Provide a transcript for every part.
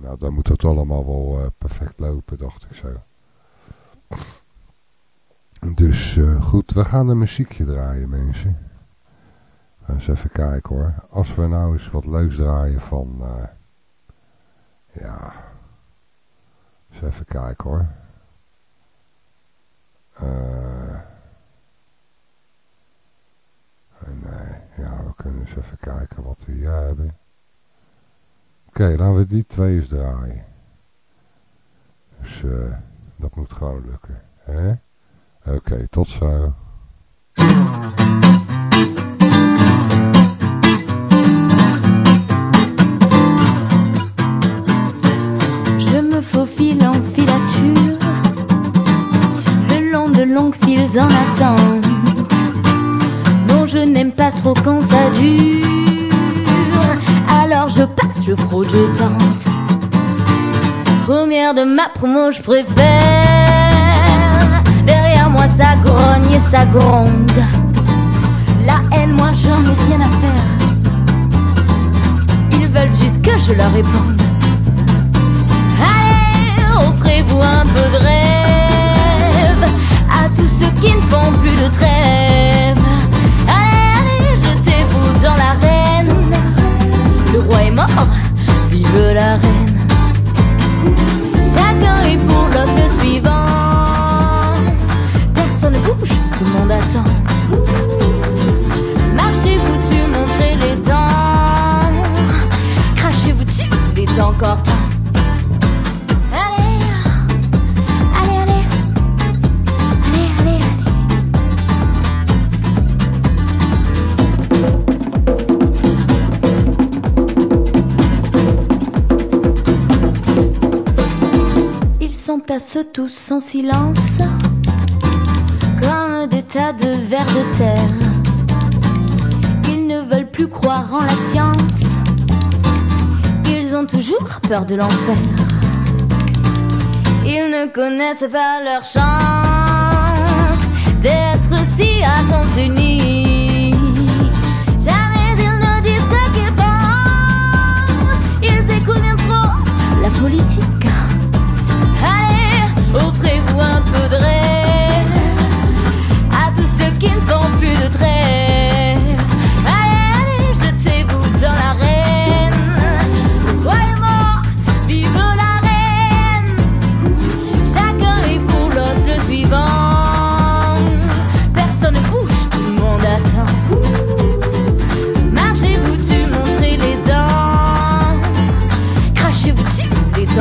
Nou, dan moet het allemaal wel perfect lopen, dacht ik zo. Dus goed, we gaan een muziekje draaien, mensen. Eens even kijken hoor. Als we nou eens wat leuks draaien van... ja... Eens even kijken hoor. Uh, nee, ja, we kunnen eens even kijken wat we hier hebben. Oké, laten we die twee eens draaien. Dus uh, dat moet gewoon lukken. Oké, okay, tot zo. Je me faufile en filature Le long de longues files en attente Non, je n'aime pas trop quand ça dure je passe, je fraude, je tente. Première de ma promo, je préfère. Derrière moi ça grogne et ça gronde. La haine, moi j'en ai rien à faire. Ils veulent juste que je leur réponde. Allez, offrez-vous un peu de rêve À tous ceux qui ne font plus de trêve vive la reine. Chacun est pour le suivant. Personne ne bouge, tout le monde attend. Marchez-vous dessus, montrez les dents. Crachez-vous dessus, il est encore temps S'entassent tous en silence Comme des tas de vers de terre. Ils ne veulent plus croire en la science. Ils ont toujours peur de l'enfer. Ils ne connaissent pas leur chance D'être si à sens unis. Jamais ils ne disent ce qu'ils pensent. Ils écoutent bien trop la politique offrez-vous un peu de rêve À tous ceux qui ne font plus de trêve Allez, allez, jetez-vous dans l'arène. Croyez-moi, vive la reine. Chacun est pour l'autre le suivant. Personne ne bouge, tout le monde attend. Marchez-vous dessus, montrez les dents. Crachez-vous dessus, il est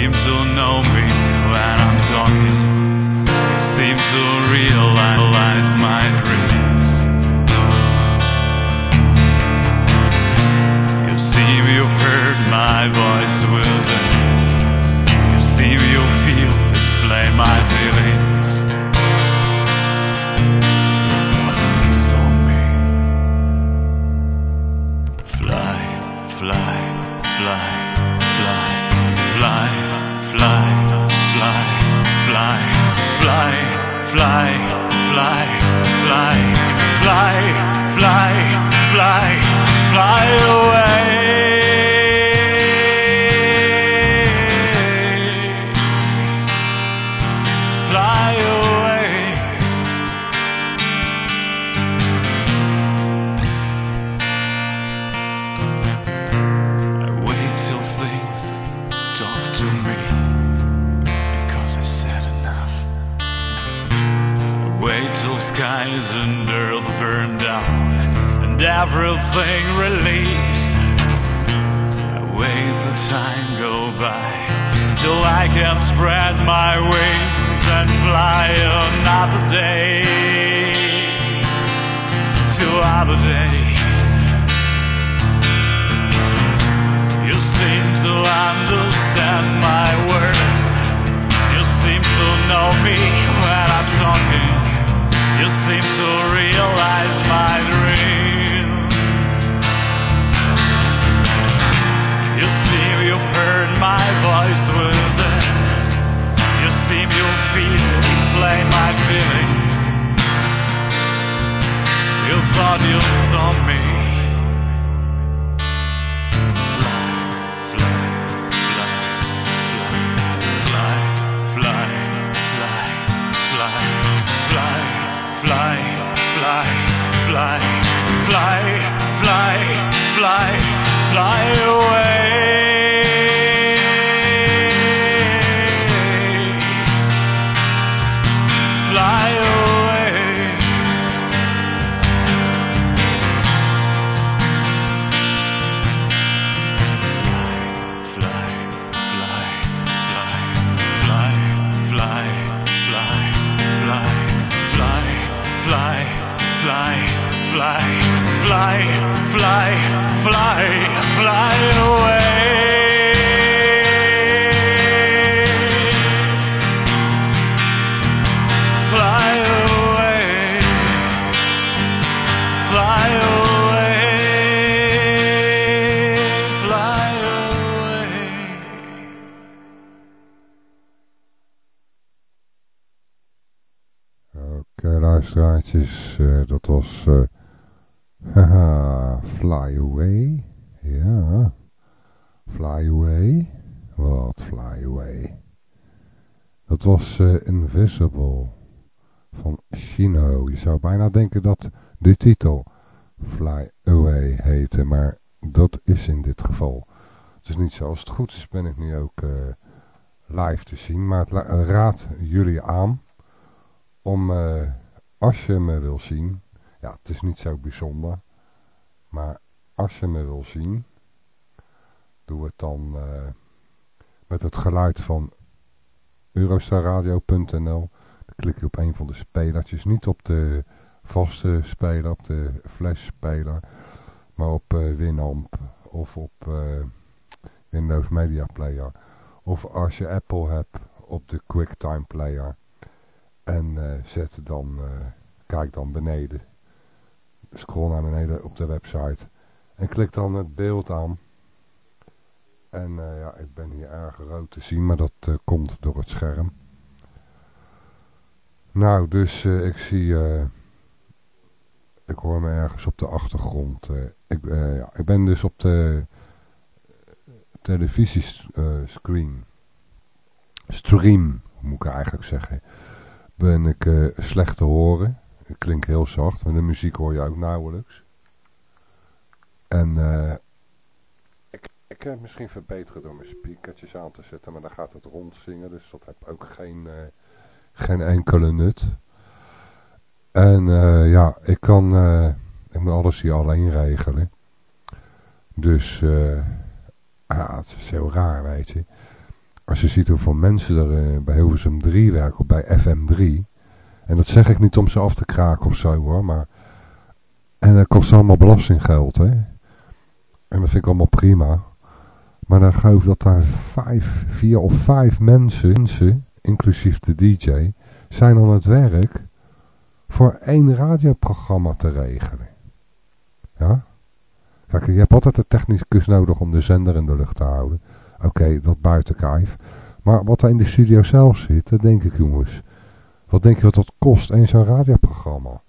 seem to know me when I'm talking. You seem to realize my dreams. You seem you've heard my voice within. You seem you feel, explain my feelings. Fly, fly, fly, fly, fly, fly, fly away. And earth burn down and everything released. I wait the time go by till I can spread my wings and fly another day to other days. You seem to understand my words. You seem to know me when I'm talking. Seem to realize my dreams. You seem you've heard my voice within. You seem you feel, explain my feelings. You thought you saw me. Fly, fly, fly, fly, fly away. Fly, fly, fly, away. Fly away. Fly away. Fly away. Oké, luisteraartjes, eh, dat was haha, Fly Away. Ja, Fly Away. Wat Fly Away. Dat was eh, Invisible van Chino. Je zou bijna denken dat de titel Fly Away heette, maar dat is in dit geval. Het is niet zo. Als het goed is ben ik nu ook eh, live te zien, maar het raad jullie aan om, eh, als je me wil zien, ja, het is niet zo bijzonder, maar als je me wil zien, doe het dan eh, met het geluid van eurostarradio.nl. Klik je op een van de spelertjes, niet op de vaste speler, op de flash-speler, maar op eh, Winamp of op eh, Windows Media Player. Of als je Apple hebt, op de QuickTime Player. En zet dan, kijk dan beneden. Scroll naar beneden op de website. En klik dan het beeld aan. En eh, ja, ik ben hier erg rood te zien, maar dat eh, komt door het scherm. Nou, dus eh, ik zie... ik hoor me ergens op de achtergrond. ik, ja, ik ben dus op de televisiescreen stream, moet ik eigenlijk zeggen, ben ik slecht te horen. Het klinkt heel zacht, maar de muziek hoor je ook nauwelijks. En uh, ik, ik kan het misschien verbeteren door mijn speakertjes aan te zetten, maar dan gaat het rondzingen, dus dat heeft ook geen, uh, geen enkele nut. En ja, ik kan, ik moet alles hier alleen regelen. Dus ja, het is heel raar, weet je. Als je ziet hoeveel mensen er bij Hilversum 3 werken, of bij FM3. En dat zeg ik niet om ze af te kraken of zo hoor, maar... En dat kost allemaal belastinggeld, hè. En dat vind ik allemaal prima. Maar dan geloof dat daar vijf, vier of vijf mensen, inclusief de DJ, zijn aan het werk voor één radioprogramma te regelen. Ja? Kijk, je hebt altijd een technicus nodig om de zender in de lucht te houden. Oké, dat buiten kijf. Maar wat er in de studio zelf zit, dat denk ik jongens. Wat denk je wat dat kost, één zo'n radioprogramma?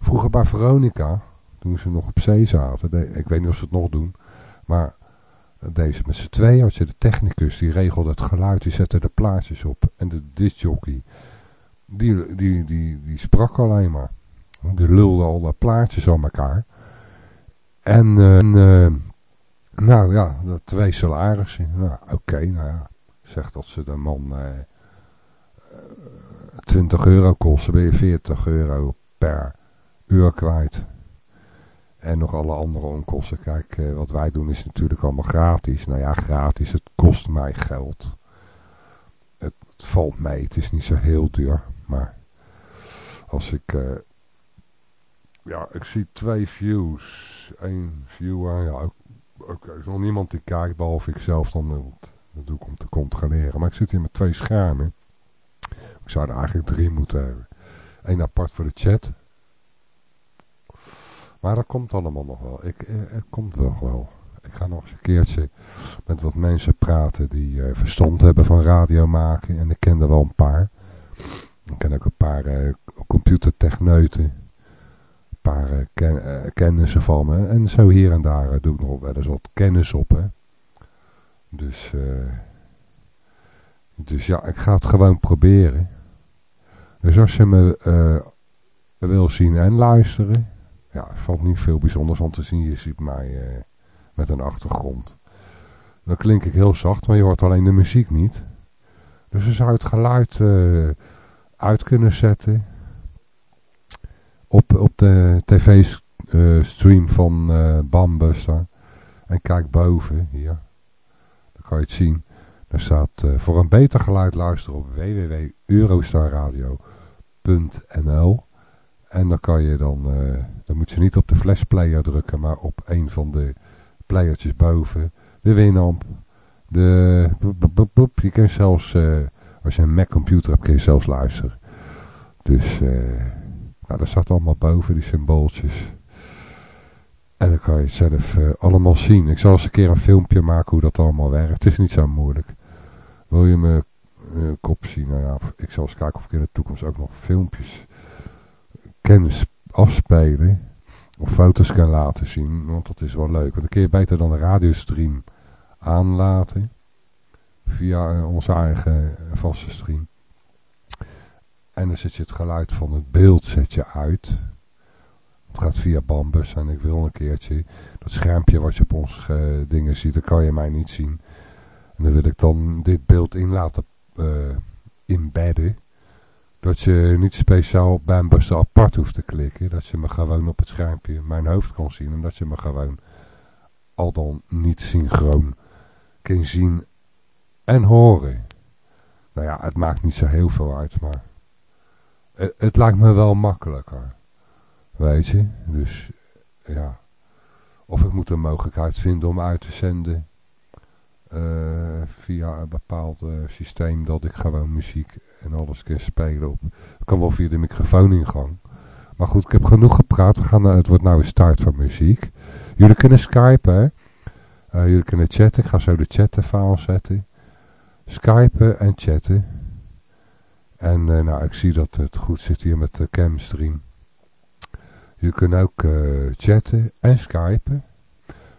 Vroeger bij Veronica, toen ze nog op zee zaten, ik weet niet of ze het nog doen, maar deze met z'n tweeën had je de technicus, die regelde het geluid, die zette de plaatjes op. En de discjockey, die, die, die, die sprak alleen maar. Die lulde al de plaatjes aan elkaar. En, uh, nou ja, twee salarissen. Nou, oké, nou ja. Zeg dat ze de man uh, 20 euro kosten, ben je 40 euro per uur kwijt. En nog alle andere onkosten. Kijk, uh, wat wij doen is natuurlijk allemaal gratis. Nou ja, gratis, het kost mij geld. Het, valt mee, het is niet zo heel duur. Maar als ik... Uh, ja, ik zie twee views. Eén viewer, ja, ook, ook, er is nog niemand die kijkt, behalve ik zelf dan. Dat doe ik om te controleren. Maar ik zit hier met twee schermen. Ik zou er eigenlijk drie moeten hebben. Eén apart voor de chat. Maar dat komt allemaal nog wel. Ik, eh, het komt wel wel. Ik ga nog eens een keertje met wat mensen praten die uh, verstand hebben van radio maken. En ik ken er wel een paar. Ik ken ook een paar uh, computertechneuten. Een paar ken, kennissen van me. En zo hier en daar doe ik nog wel eens wat kennis op. Hè. Dus... Dus ja, ik ga het gewoon proberen. Dus als je me uh, wil zien en luisteren, ja, valt niet veel bijzonders om te zien. Je ziet mij uh, met een achtergrond. Dan klink ik heel zacht, maar je hoort alleen de muziek niet. Dus je zou het geluid uh, uit kunnen zetten op, op de tv-stream van Bambuster. En kijk boven, hier. Dan kan je het zien. Er staat uh, voor een beter geluid luisteren op www.eurostarradio.nl En dan kan je dan, uh, dan moet je niet op de flashplayer drukken, maar op een van de playertjes boven. De Winamp. De, je kan zelfs, uh, als je een Mac computer hebt, kun je zelfs luisteren. Dus, nou dat staat allemaal boven, die symbooltjes. En dan kan je het zelf allemaal zien. Ik zal eens een keer een filmpje maken hoe dat allemaal werkt. Het is niet zo moeilijk. Wil je uh, kop zien? Nou ja, ik zal eens kijken of ik in de toekomst ook nog filmpjes kan afspelen. Of foto's kan laten zien. Want dat is wel leuk. Want dan kun je beter dan de radiostream aanlaten. Via uh, onze eigen vaste stream. En dan zet je het geluid van het beeld zet je uit. Het gaat via Bambus. En ik wil een keertje dat schermpje wat je op ons uh, dingen ziet. Dat kan je mij niet zien. En dan wil ik dan dit beeld in laten inbedden. Dat je niet speciaal op Bambuster apart hoeft te klikken. Dat je me gewoon op het schermpje mijn hoofd kan zien. En dat je me gewoon al dan niet synchroon kan zien en horen. Nou ja, het maakt niet zo heel veel uit, maar het, het lijkt me wel makkelijker. Weet je, dus ja. Of ik moet een mogelijkheid vinden om uit te zenden uh, via een bepaald uh, systeem dat ik gewoon muziek en alles kan spelen op. Het kan wel via de microfooningang. Maar goed, ik heb genoeg gepraat. We gaan, uh, het wordt nou een start van muziek. Jullie kunnen skypen, hè? jullie kunnen chatten. Ik ga zo de chat even aanzetten. Skypen en chatten. En nou, ik zie dat het goed zit hier met de camstream. Je kunt ook chatten en skypen.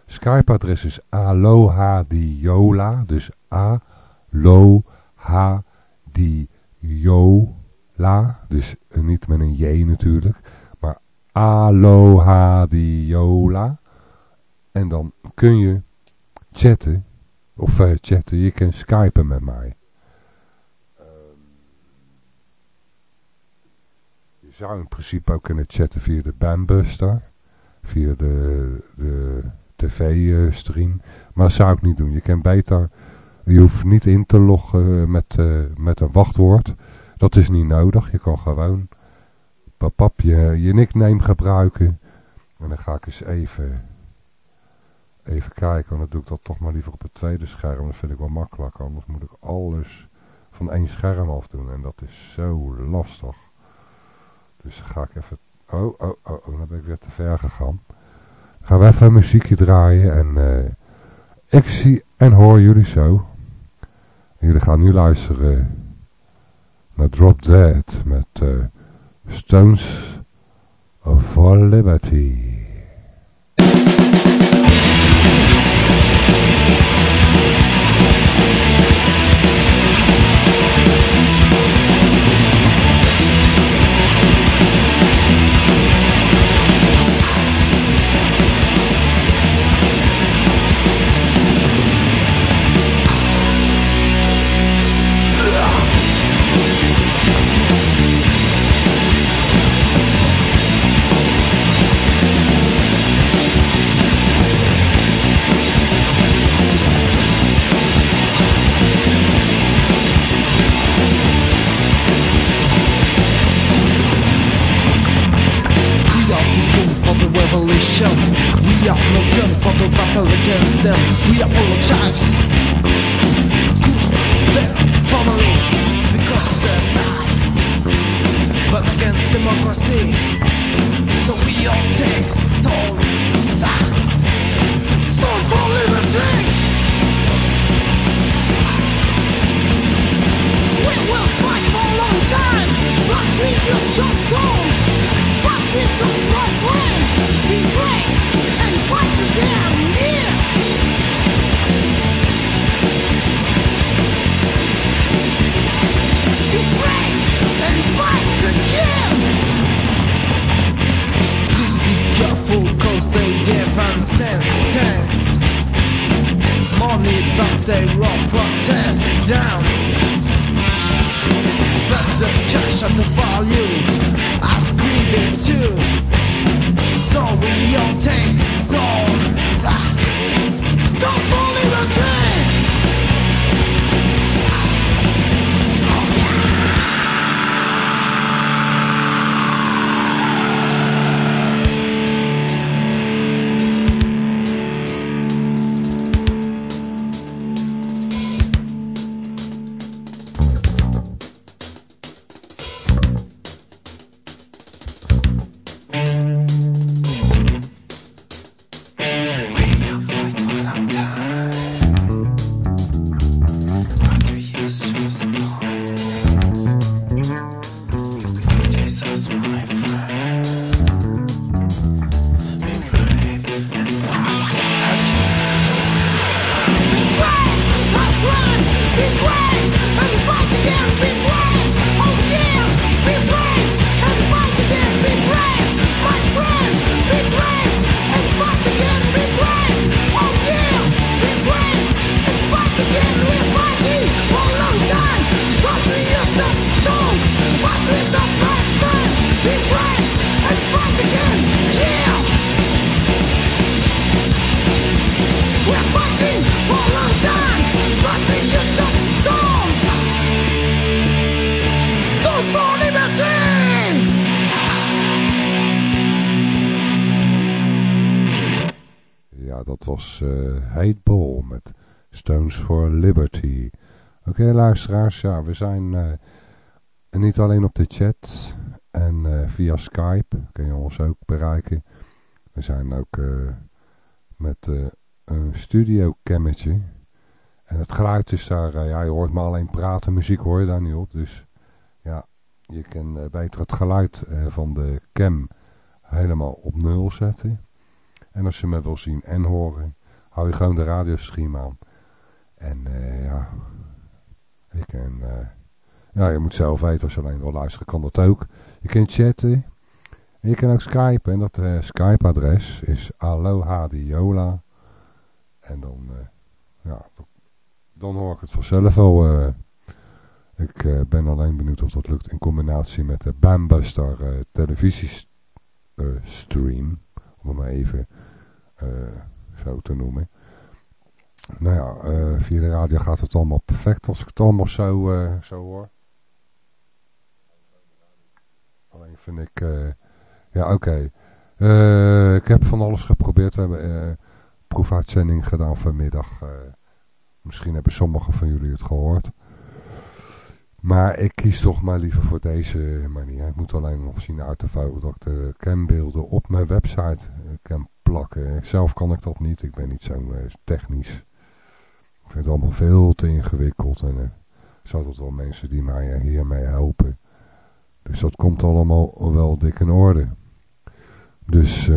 Skype-adres is Aloha Diola. Dus A-Lo-H-A-D-I-O-L-A. Alohadiola. Dus niet met een J natuurlijk. Maar Alohadiola. En dan kun je chatten. Of uh, chatten, je kan skypen met mij. je zou in principe ook kunnen chatten via de Bambuster. Via de, de tv-stream. Maar dat zou ik niet doen. Je kan beter... Je hoeft niet in te loggen met, uh, met een wachtwoord. Dat is niet nodig. Je kan gewoon papap je, nickname gebruiken. En dan ga ik eens even, even kijken. Want dan doe ik dat toch maar liever op het tweede scherm. Dat vind ik wel makkelijk. Anders moet ik alles van één scherm af doen. En dat is zo lastig. Dus ga ik even... Oh, oh, oh, oh dan ben ik weer te ver gegaan. Gaan we even muziekje draaien. En uh, ik zie en hoor jullie zo. Jullie gaan nu luisteren naar Drop Dead met uh, Stones for Liberty. at the volume. I scream it too. Luisteraars, ja, we zijn uh, niet alleen op de chat en uh, via Skype kun je ons ook bereiken. We zijn ook uh, met een studiocammetje. En het geluid is daar, ja, je hoort maar alleen praten, muziek hoor je daar niet op. Dus ja, je kan beter het geluid van de cam helemaal op nul zetten. En als je me wil zien en horen, hou je gewoon de radiostream aan. En ja, ik kan eh, ja, je moet zelf weten als je alleen wil luisteren, kan dat ook. Je kunt chatten. En je kan ook skypen. En dat uh, Skype-adres is alohadiola. En dan, ja, dan hoor ik het vanzelf. Uh, ik ben alleen benieuwd of dat lukt in combinatie met de Bambuster televisiestream. Om maar even zo te noemen. Nou ja, via de radio gaat het allemaal perfect als ik het allemaal zo, zo hoor. Alleen vind ik... Ja, oké. Ik heb van alles geprobeerd. We hebben uh, proefuitzending gedaan vanmiddag. misschien hebben sommigen van jullie het gehoord. Maar ik kies toch maar liever voor deze manier. Ik moet alleen nog zien uit de foto dat ik de cambeelden op mijn website kan Zelf kan ik dat niet. Ik ben niet zo technisch. Ik vind het allemaal veel te ingewikkeld. En er zijn toch wel mensen die mij hiermee helpen. Dus dat komt allemaal wel dik in orde. Dus,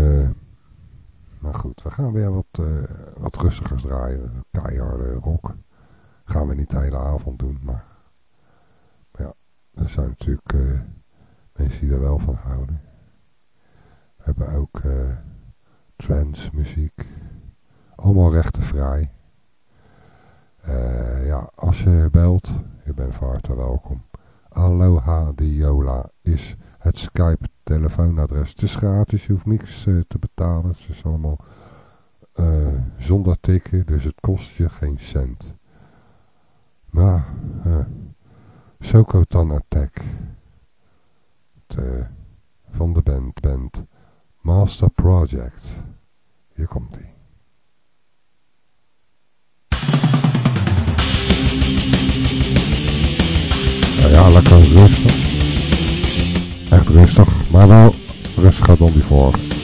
maar goed, we gaan weer wat, uh, wat rustigers draaien. Keiharde rock. Gaan we niet de hele avond doen, maar ja, er zijn natuurlijk mensen die er wel van houden. We hebben ook trance muziek. Allemaal rechtenvrij. ja, als je belt, je bent van harte welkom. Aloha Diola is het Skype telefoonadres. Het is gratis, je hoeft niks uh, te betalen. Het is allemaal uh, zonder tikken, dus het kost je geen cent. Maar, uh, Soko Attack van de band, band Master Project. Hier komt hij. ja, lekker rustig. Echt rustig, maar wel rustiger dan die vorige.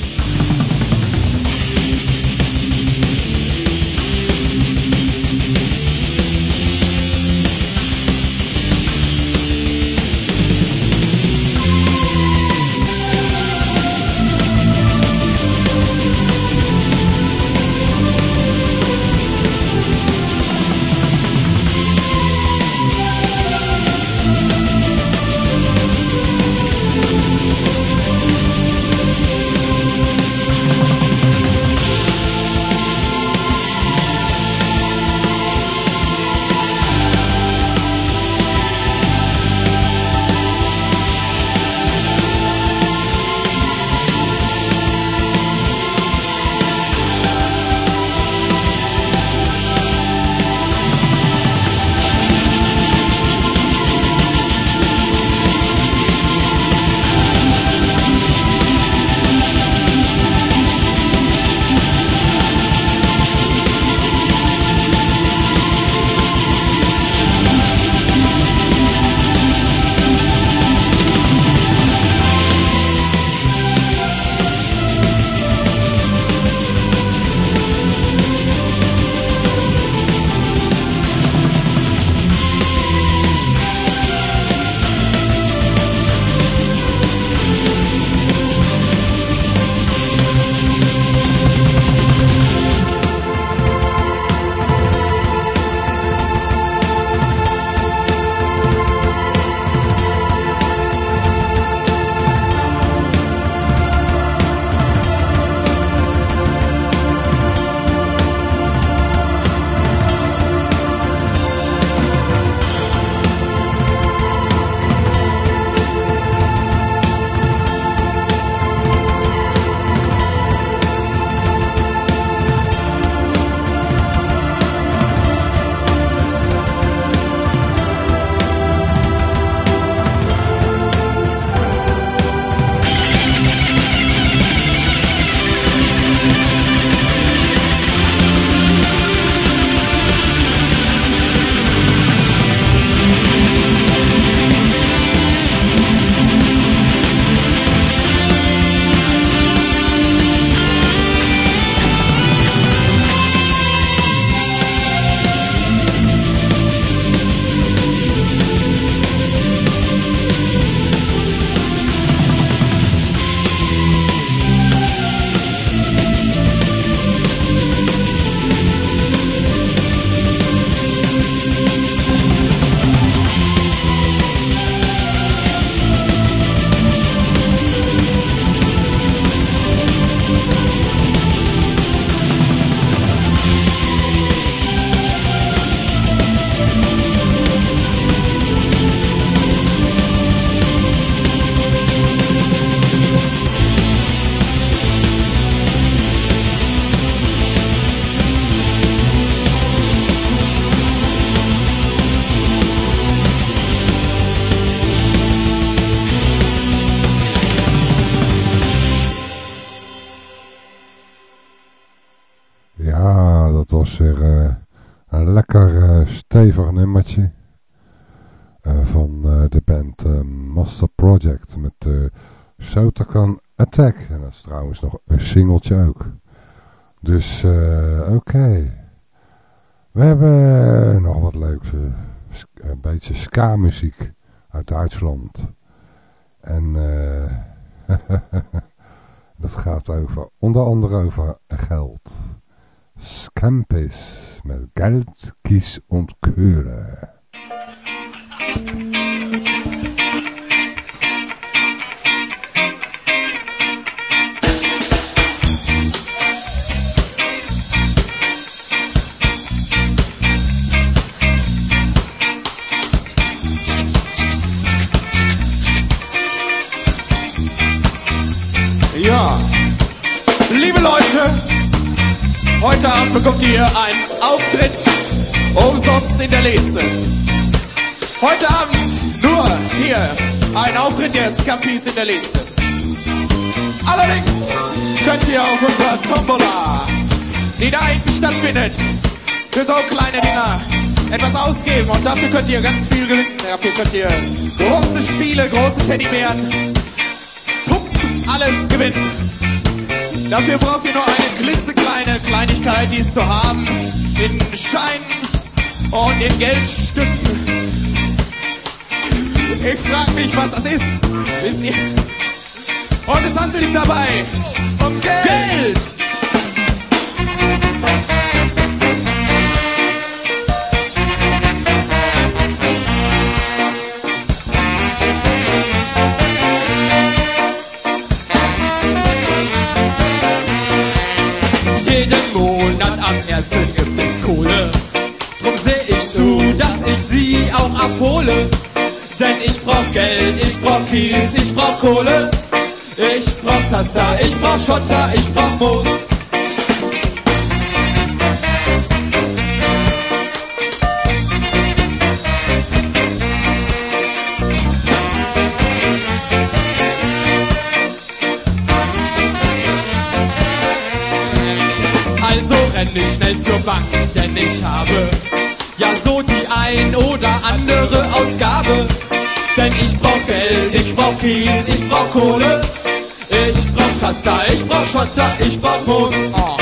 Stevig nummertje. eh, van eh, de band eh, Master Project met de Sotakan Attack. En dat is trouwens nog een singeltje ook. Dus oké. We hebben nog wat leuks. een beetje ska muziek uit Duitsland. En dat gaat over, onder andere over geld. Scampis met Geld, Kies und Köhle. Heute Abend bekommt ihr einen Auftritt umsonst in der Leze. Heute Abend nur hier ein Auftritt der Scampis in der Leze. Allerdings könnt ihr auf unserer Tombola, die da hinten stattfindet, für so kleine Dinger etwas ausgeben und dafür könnt ihr ganz viel gewinnen. Dafür könnt ihr große Spiele, große Teddybären, Pumpen, alles gewinnen. Dafür braucht ihr nur eine klitzekleine Kleinigkeit, die es zu haben, in Scheinen und in Geldstücken. Ich frag mich, was das ist. Wisst ihr? Und es handelt sich dabei um Geld. Geld! Am ersten gibt es Kohle. Drum seh ich zu, dass ich sie auch abhole. Denn ich brauch Geld, ich brauch Kies, ich brauch Kohle. Ich brauch Taster, ich brauch Schotter, ich brauch Moos. Ich schnell zur Bank, denn ich habe ja so die ein oder andere Ausgabe. Denn ich brauch Geld, ich brauch Kies, ich brauch Kohle. Ich brauch Taster, ich brauch Schotter, ich brauch Moos. Oh.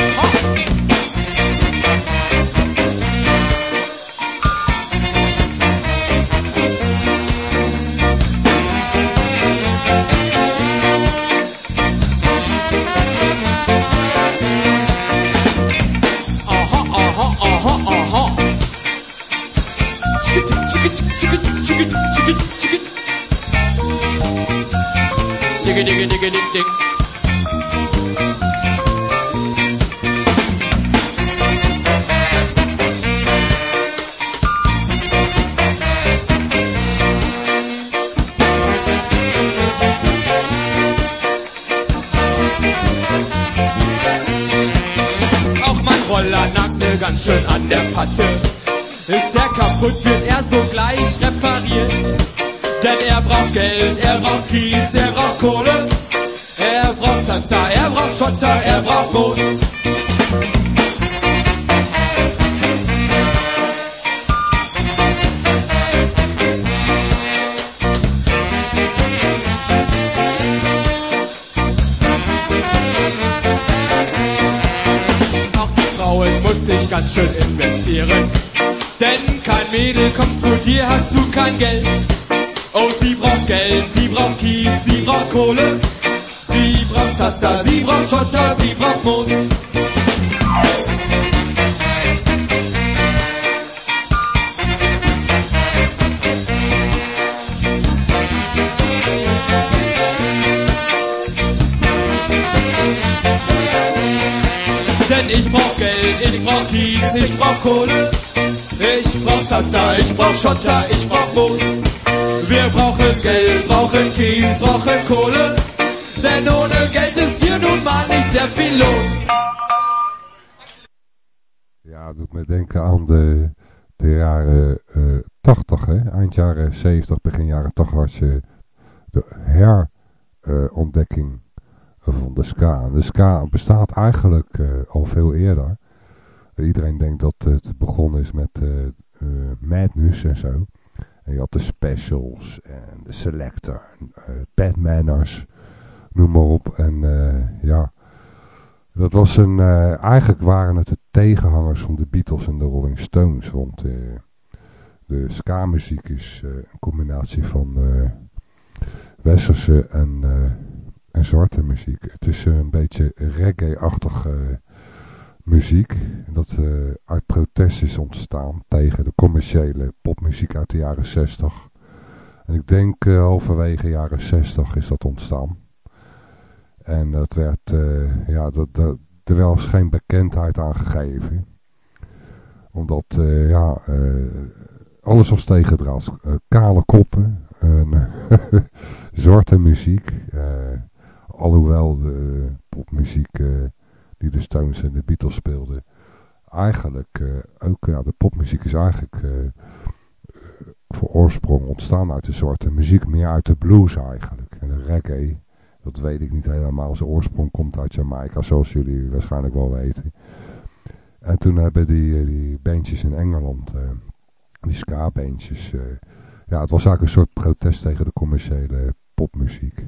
Schotter, er braucht Moos. Muss ich ganz schön investieren. Denn kein Mädel kommt zu dir, hast du kein Geld. Oh, sie braucht Geld, sie braucht Kies, sie braucht Kohle. Denn ich brauch Geld, ich brauch Kies, ich brauch Kohle. Ich brauch Taster, ich brauch Schotter, ich brauch Moos. Wir brauchen Geld, brauchen Kies, brauchen Kohle. Denn ohne Geld ist hier nun mal nicht sehr viel los. Ja, doet me denken aan de, jaren eh 80, hè? eind jaren 70, begin jaren 80 had je de herontdekking van de ska. De ska bestaat eigenlijk eh, al veel eerder. iedereen denkt dat het begonnen is met uh, Madness en zo. En je had de Specials en de Selector, Batmanners, noem maar op. En ja, dat was een, eigenlijk waren het de tegenhangers van de Beatles en de Rolling Stones. Want de ska-muziek is een combinatie van westerse en, en zwarte muziek. Het is een beetje reggae-achtig muziek. Dat uh, uit protest is ontstaan tegen de commerciële popmuziek uit de jaren 60. En ik denk uh, halverwege jaren 60 is dat ontstaan. En dat werd, uh, ja, dat, dat, er was geen bekendheid aangegeven. Omdat, ja, alles was tegendraad. kale koppen, zwarte muziek. Alhoewel de popmuziek die de Stones en de Beatles speelden. Eigenlijk, uh, ook ja, de popmuziek is eigenlijk uh, voor oorsprong ontstaan uit de zwarte muziek. Meer uit de blues eigenlijk. En de reggae, dat weet ik niet helemaal. Zijn oorsprong komt uit Jamaica, zoals jullie waarschijnlijk wel weten. En toen hebben die, die bandjes in Engeland, die ska-bandjes... ja, het was eigenlijk een soort protest tegen de commerciële popmuziek.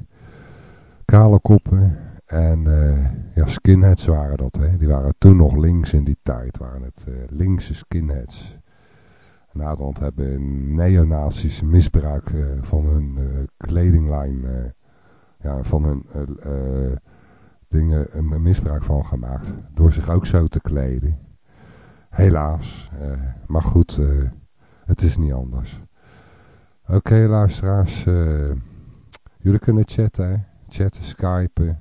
Kale koppen, en uh, ja, skinheads waren dat. Hè. Die waren toen nog links in die tijd. Waren het uh, linkse skinheads. Nederland hebben neonazis misbruik uh, van hun kledinglijn. ja, van hun dingen een misbruik van gemaakt. Door zich ook zo te kleden. Helaas. maar goed, het is niet anders. Oké okay, luisteraars. jullie kunnen chatten. Chatten, skypen.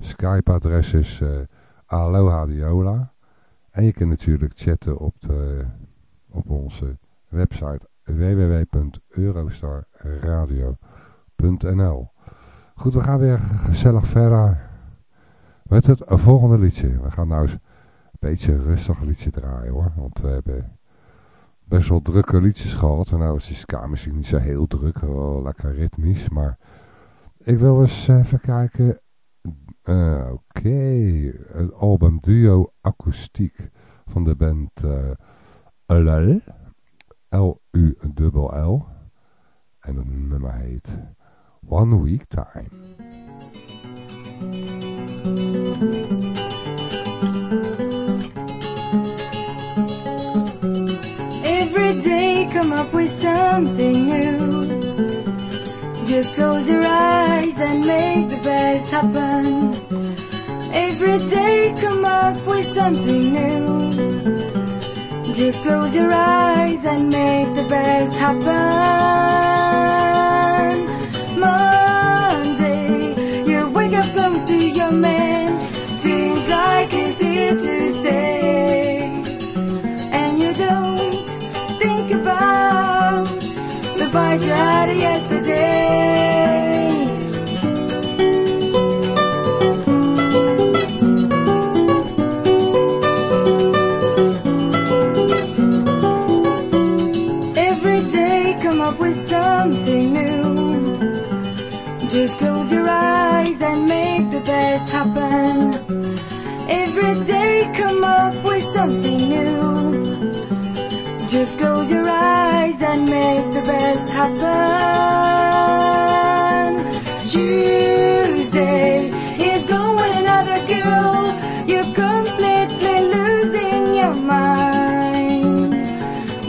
Skype-adres is uh, Aloha Diola. En je kunt natuurlijk chatten op, de, op onze website www.eurostarradio.nl Goed, we gaan weer gezellig verder met het volgende liedje. We gaan nou eens een beetje een rustig liedje draaien hoor. Want we hebben best wel drukke liedjes gehad. En nou is die ska misschien niet zo heel druk, wel lekker ritmisch. Maar ik wil eens even kijken uh, Oké, het album Duo Akoestiek van de band uh, LL. L-U-L-L. En het nummer heet One Week Time. Every day come up with something new Just close your eyes and make the best happen. Every day come up with something new. Just close your eyes and make the best happen. Monday, you wake up close to your man. Seems like he's here to stay. Fight you had yesterday. Just close your eyes and make the best happen. Tuesday is going another girl. You're completely losing your mind.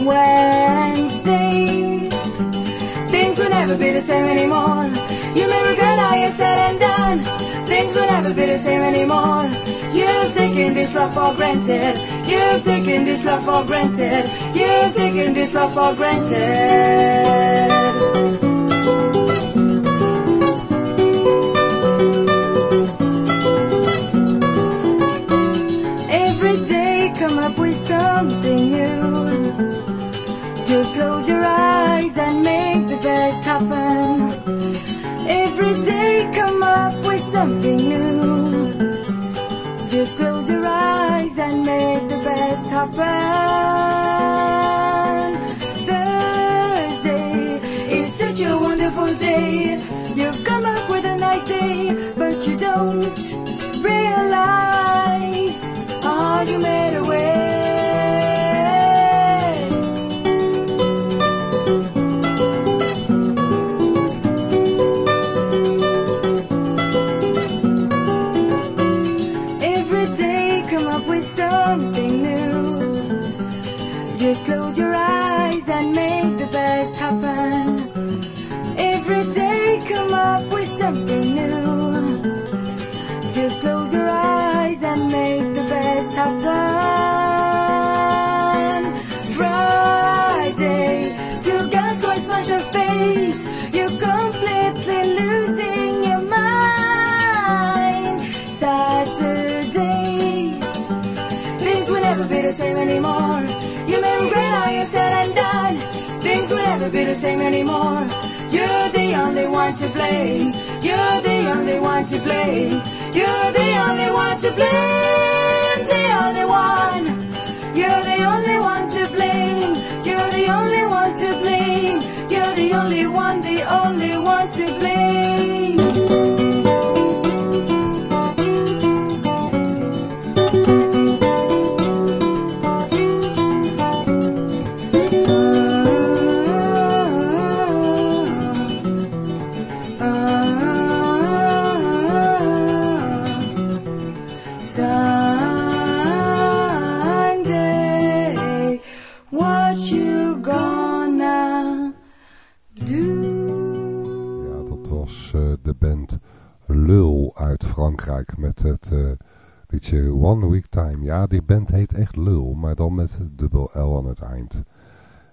Wednesday, things will never be the same anymore. You may regret how you said and done. Things will never be the same anymore. You've taken this love for granted. You've taken this love for granted. You've taken this love for granted. Every day come up with something new. Just close your eyes and make the best happen. Every day come up with something new. Just close your eyes and make happen. Thursday is such a wonderful day. Same anymore. You're the only one to blame. You're the only one to blame. You're the only one to blame. The only one. You're the only one to blame. You're the only one to blame. You're the only one, the only one to blame. Die band heet echt Lul, maar dan met dubbel L aan het eind.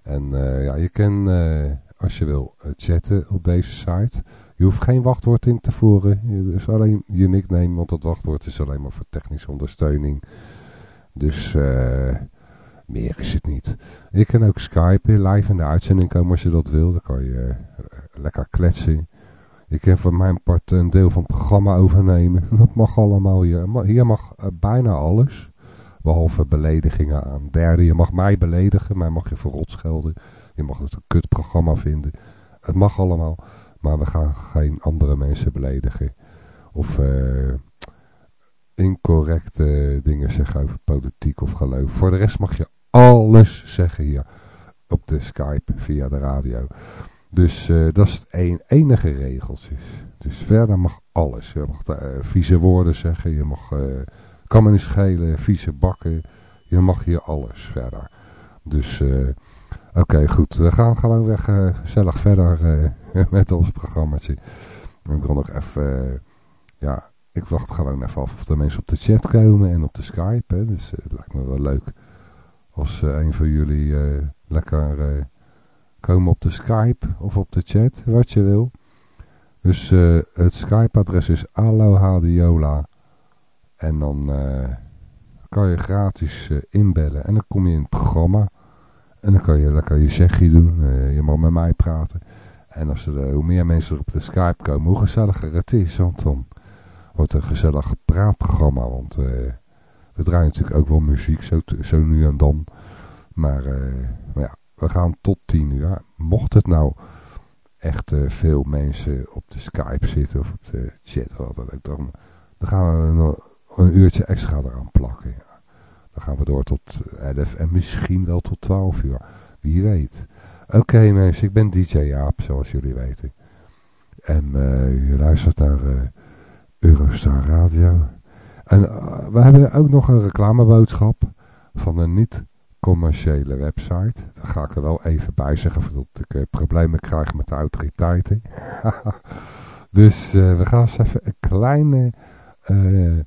En eh, ja, je kan, eh, als je wil, eh, chatten op deze site. Je hoeft geen wachtwoord in te voeren. Je- is alleen je nickname, want dat wachtwoord is alleen maar voor technische ondersteuning. Dus eh, meer is het niet. Je kan ook Skype live in de uitzending komen als je dat wil. Dan kan je lekker kletsen. Je kan van mijn part een deel van het programma overnemen. Dat mag allemaal hier. Hier mag bijna alles. Behalve beledigingen aan derden. Je mag mij beledigen, mij mag je voor rot schelden. Je mag het een kut programma vinden. Het mag allemaal. Maar we gaan geen andere mensen beledigen. Of eh, incorrecte dingen zeggen over politiek of geloof. Voor de rest mag je alles zeggen hier op de Skype via de radio. Dus eh, dat is het enige regeltje. Dus verder mag alles. Je mag eh, vieze woorden zeggen. Je mag, kan me niet schelen, vieze bakken. Je mag hier alles verder. Dus eh, oké goed. We gaan gewoon weg eh, gezellig verder eh, met ons programmaatje. Ik wil nog even... ja, ik wacht gewoon even af of de mensen op de chat komen en op de Skype. Hè. Dus het lijkt me wel leuk als een van jullie lekker komen op de Skype of op de chat, wat je wil. Dus het Skype-adres is alohadiola. En dan eh, kan je gratis eh, inbellen en dan kom je in het programma. En dan kan je lekker je zegje doen. eh, je mag met mij praten. En als er, hoe meer mensen er op de Skype komen, hoe gezelliger het is. Want dan wordt het een gezellig praatprogramma. Want we draaien natuurlijk ook wel muziek, zo, zo nu en dan. Maar, maar ja, we gaan tot tien uur. Mocht het nou echt veel mensen op de Skype zitten of op de chat, of wat dan ook, dan, gaan we een uurtje extra eraan plakken. Dan gaan we door tot 11 en misschien wel tot 12 uur. Wie weet. Oké mensen, ik ben DJ Jaap, zoals jullie weten. En eh, je luistert naar eh, Eurostar Radio. En eh, we hebben ook nog een reclameboodschap van een niet-commerciële website. Daar ga ik er wel even bij zeggen, voordat ik eh, problemen krijg met de autoriteiten. dus eh, we gaan eens even een kleine eh,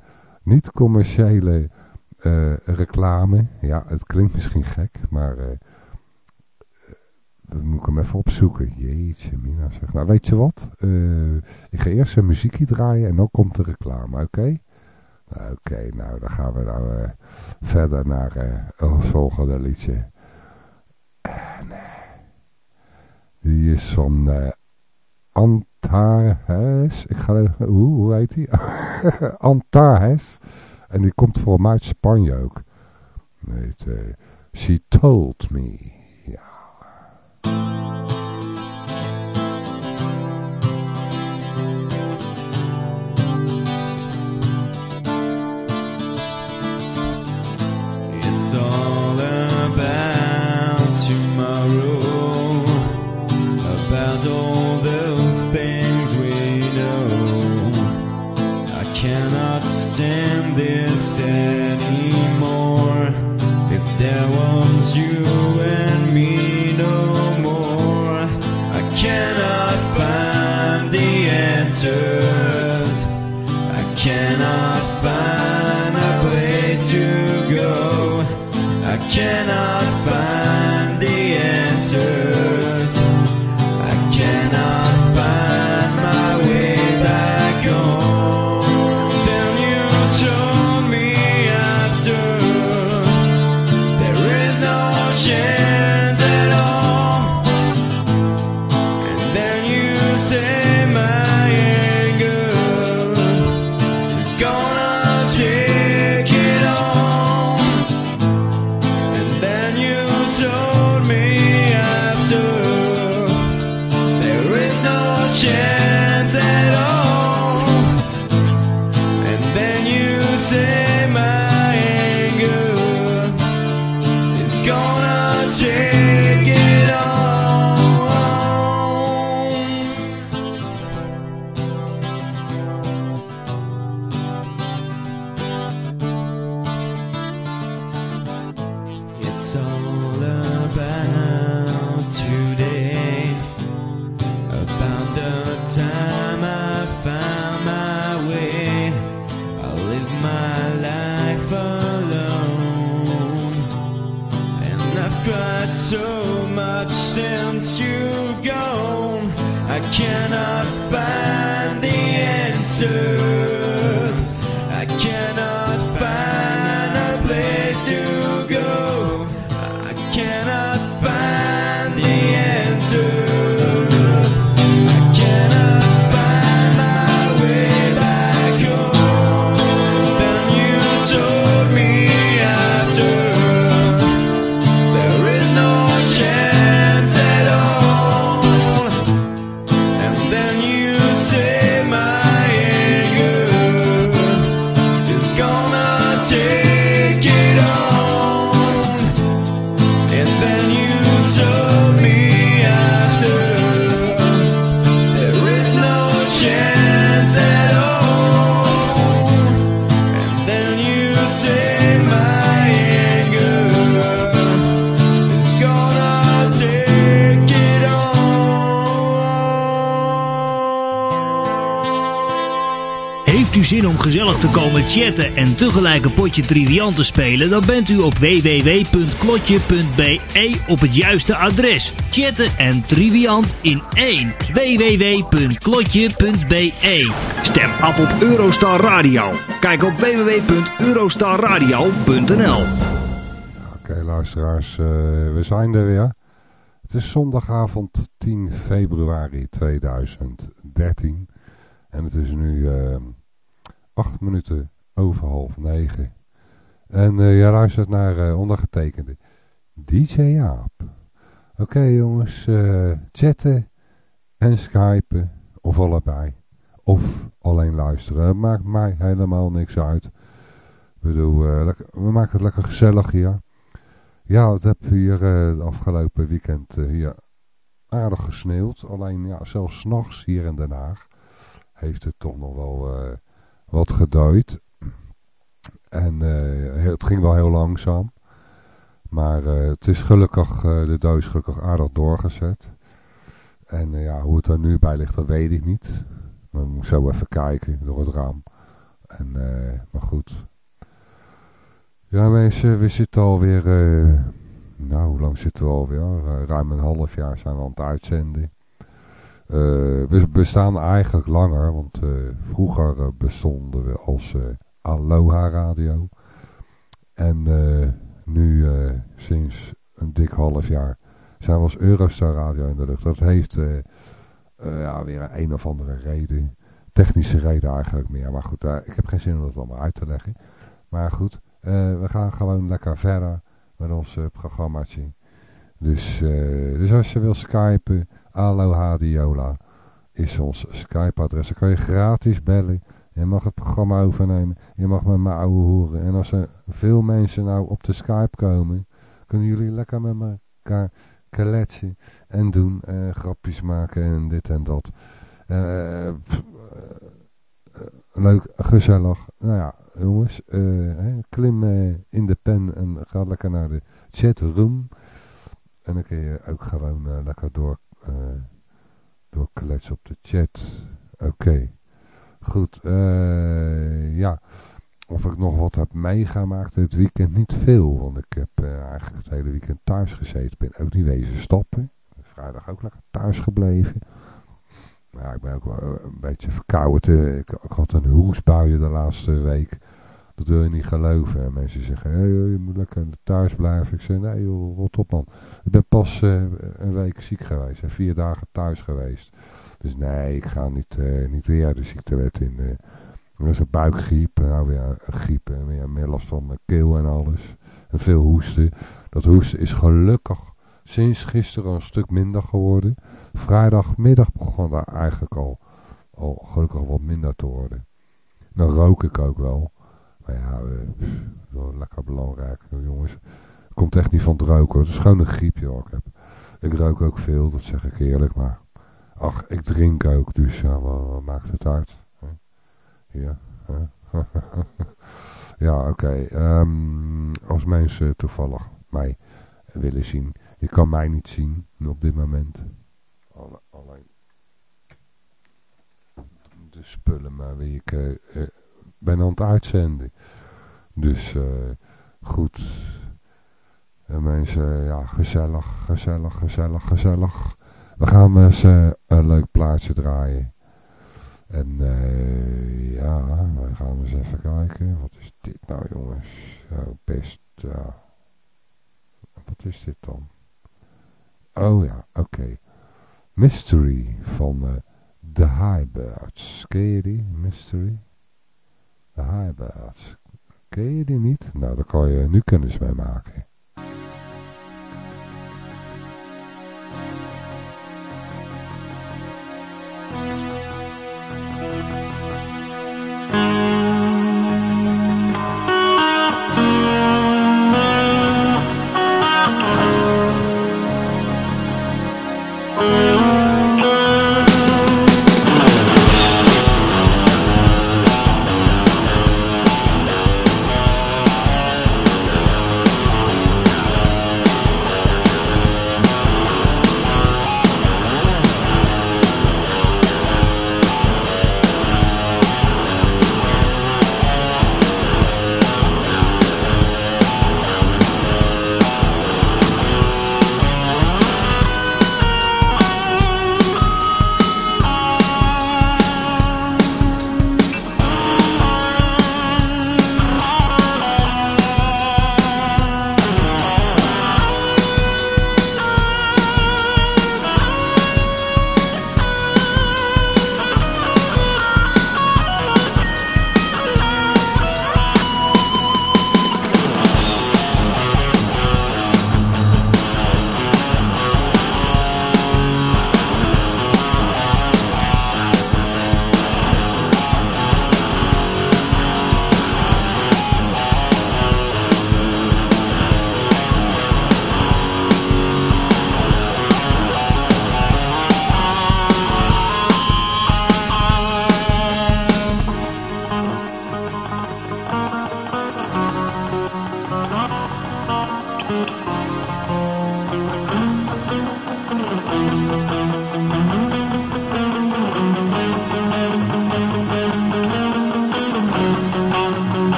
niet-commerciële eh, reclame. Ja, het klinkt misschien gek, maar eh, dan moet ik hem even opzoeken. Jeetje, Mina zegt. Nou, weet je wat? Eh, ik ga eerst een muziekje draaien en dan komt de reclame, oké? Nou, Oké, nou dan gaan we nou verder naar het volgende liedje. En, die is van Antares. Ik ga even, hoe, hoe heet die? Antares. En die komt voor mij uit Spanje ook. Met, eh, She Told Me. alone. And I've cried so much since you've gone. I cannot find the answer. Te komen chatten en tegelijk een potje triviant te spelen? Dan bent u op www.klotje.be op het juiste adres. Chatten en triviant in één. www.klotje.be Stem af op Eurostar Radio. Kijk op www.eurostarradio.nl Oké, luisteraars, eh, we zijn er weer. Het is zondagavond 10 februari 2013. En het is nu eh, acht minuten over half negen. En eh jij luistert naar eh, ondergetekende DJ Jaap. Oké jongens, eh, chatten en skypen of allebei. Of alleen luisteren. Maakt mij helemaal niks uit. Ik bedoel, lekker- we maken het lekker gezellig hier. Ja, het heb hier het afgelopen weekend hier aardig gesneeuwd. Alleen ja, zelfs s'nachts hier in Den Haag heeft het toch nog wel wat gedooid. En eh, het ging wel heel langzaam. Maar eh, het is gelukkig, eh, de doos gelukkig aardig doorgezet. En ja, hoe het er nu bij ligt, dat weet ik niet. Maar we moeten zo even kijken door het raam. En, maar goed. Ja mensen, we zitten alweer... nou, hoe lang zitten we alweer? Ruim een half jaar zijn we aan het uitzenden. Eh, we bestaan eigenlijk langer, want eh, vroeger eh, bestonden we als Aloha Radio. En nu sinds een dik half jaar zijn we als Eurostar Radio in de lucht. Dat heeft ja, weer een, een of andere reden. Technische reden eigenlijk meer. Maar goed, ik heb geen zin om dat allemaal uit te leggen. Maar goed, we gaan gewoon lekker verder met ons eh, programmaatje. Dus, dus als je wil skypen, Aloha Diola is ons Skype-adres. Dan kan je gratis bellen. Je mag het programma overnemen. Je mag met me ouwe horen. En als er veel mensen nou op de Skype komen, kunnen jullie lekker met elkaar kletsen en doen. eh, grapjes maken en dit en dat. Eh, eh, leuk, gezellig. Nou ja, jongens, eh, klim in de pen en ga lekker naar de chatroom. En dan kun je ook gewoon lekker door, eh doorkletsen op de chat. Oké, goed. eh, ja, of ik nog wat heb meegemaakt dit weekend, niet veel. Want ik heb eh, eigenlijk het hele weekend thuis gezeten. ben ook niet wezen stoppen. Vrijdag ook lekker thuis gebleven. Nou, ik ben ook wel een beetje verkouden. Ik, ik had een hoesbuien de laatste week. Dat wil je niet geloven. En mensen zeggen, je moet lekker thuis blijven. Ik zeg, nee joh, rot op man. Ik ben pas eh, een week ziek geweest. En vier dagen thuis geweest. Dus nee, ik ga niet, eh, niet weer de ziektewet in. eh. Er is een buikgriep. En nou weer een griep. En weer meer last van mijn keel en alles. En veel hoesten. Dat hoesten is gelukkig sinds gisteren een stuk minder geworden. Vrijdagmiddag begon daar eigenlijk al, al gelukkig wat minder te worden. Dan rook ik ook wel. Maar ja, eh, lekker belangrijk, jongens. Komt echt niet van het roken. Het is gewoon een griepje wat ik heb. Ik rook ook veel, dat zeg ik eerlijk. Maar ach, ik drink ook. Dus ja, wat, maakt het uit? Ja. ja, oké. ehm, als mensen toevallig mij willen zien. Je kan mij niet zien op dit moment. Alle- Alleen de spullen maar wie ik eh, eh, ben aan het uitzenden. Dus eh, goed. En mensen, ja, gezellig, gezellig, gezellig, gezellig. We gaan eens eh, een leuk plaatje draaien. En eh, ja, we gaan eens even kijken. Wat is dit nou jongens? Ja, best. Wat is dit dan? Oh ja, oké. Mystery van uh, The Highbirds. Ken? Mystery? Highbirds. Ken je die niet? Nou, daar kan je nu kennis mee maken.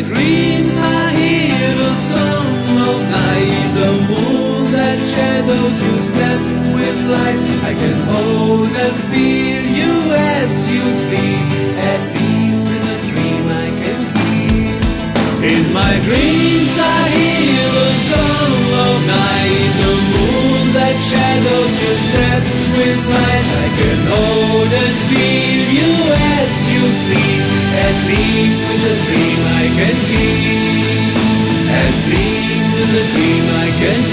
My dreams I hear the song of night, the moon that shadows your steps with light. I can hold and feel you as you sleep. At least in a dream I can feel. In my dreams I hear the song of night, the moon that shadows your steps with light. I can hold and feel you as you sleep and dream with a dream I can dream, and dream with a dream I can dream.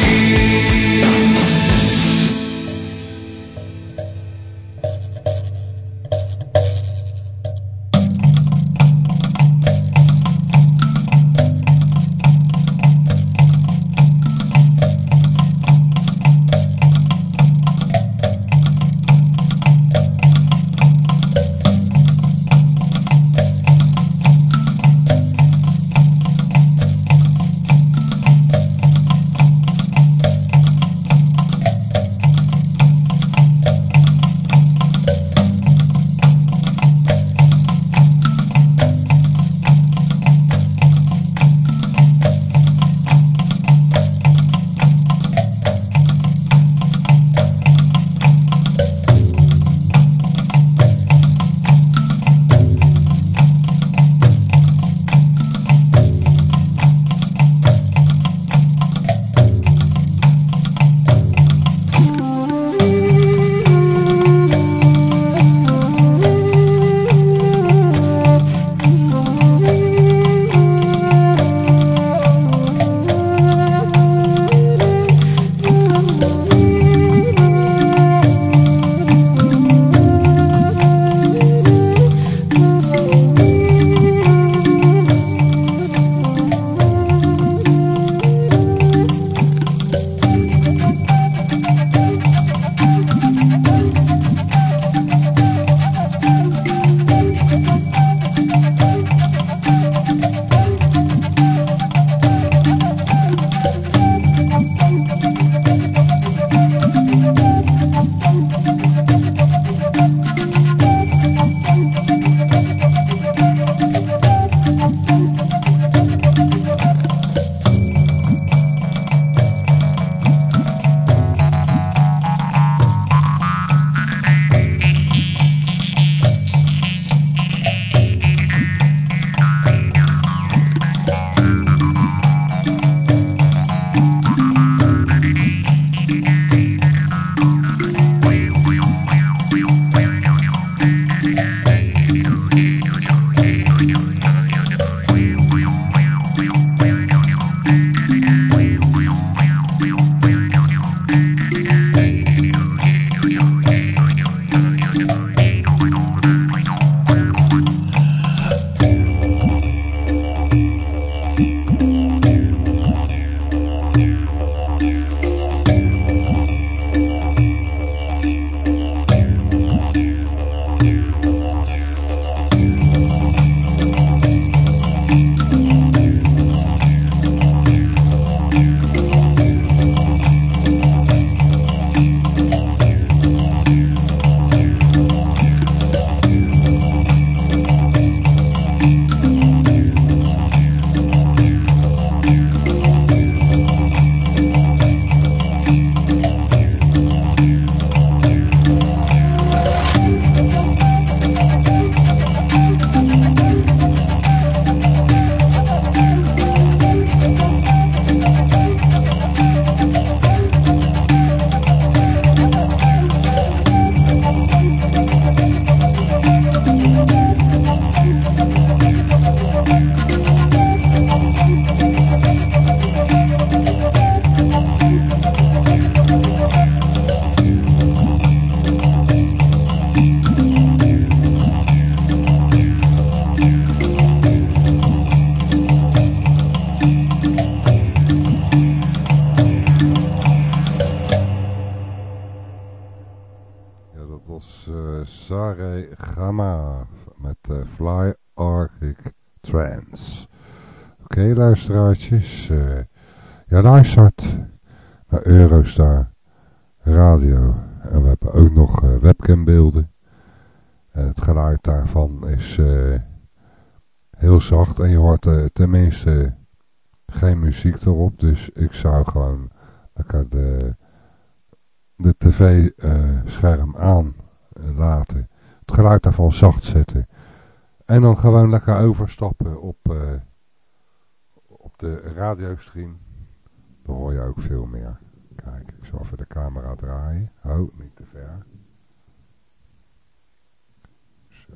Luisteraartjes, uh, ja luistert naar Eurostar Radio en we hebben ook nog uh, webcambeelden. En het geluid daarvan is heel zacht en je hoort tenminste geen muziek erop, dus ik zou gewoon lekker de de tv-scherm aan laten. Het geluid daarvan zacht zetten. En dan gewoon lekker overstappen op, de radiostream. Dan hoor je ook veel meer. Kijk, ik zal even de camera draaien. Oh, niet te ver. Zo.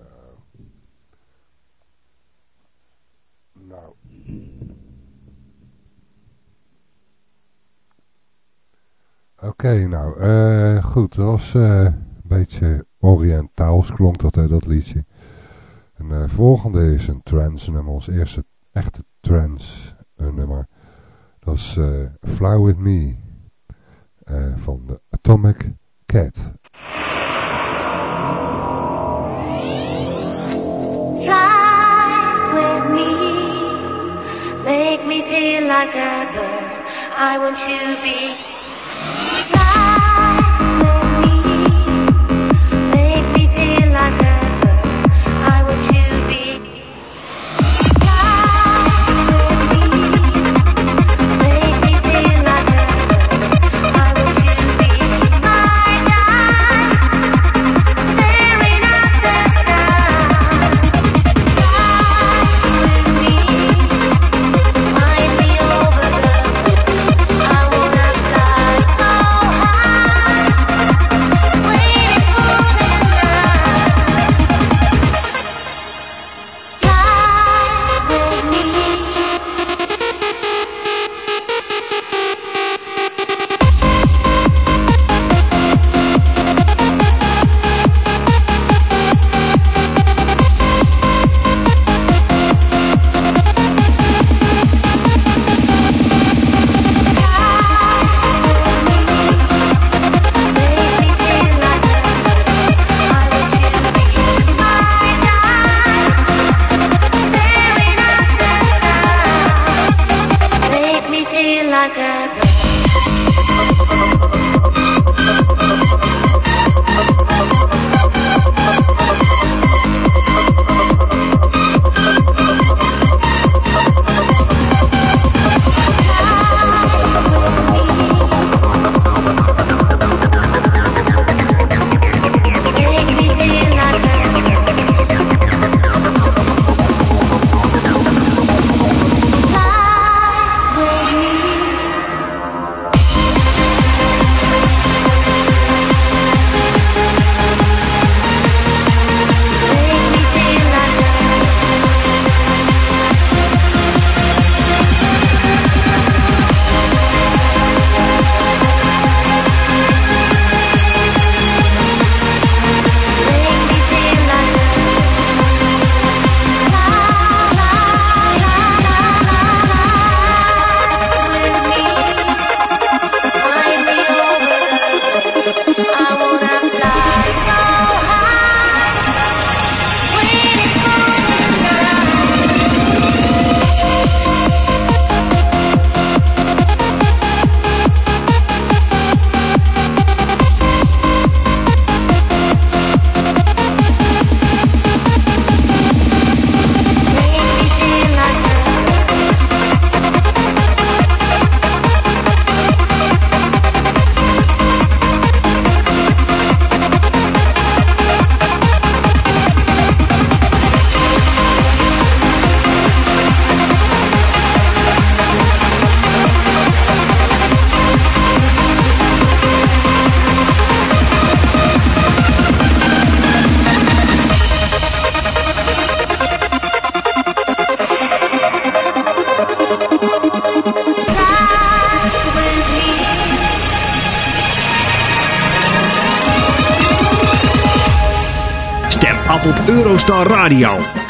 Nou. Oké, nou, uh, goed. Dat was uh, een beetje oriëntaals klonk dat, hè, dat liedje. En uh, volgende is een trance nummer, ons eerste echte trance nummer. Dat is Fly With Me van de Atomic Cat. Fly with me, make me feel like a bird. I want to be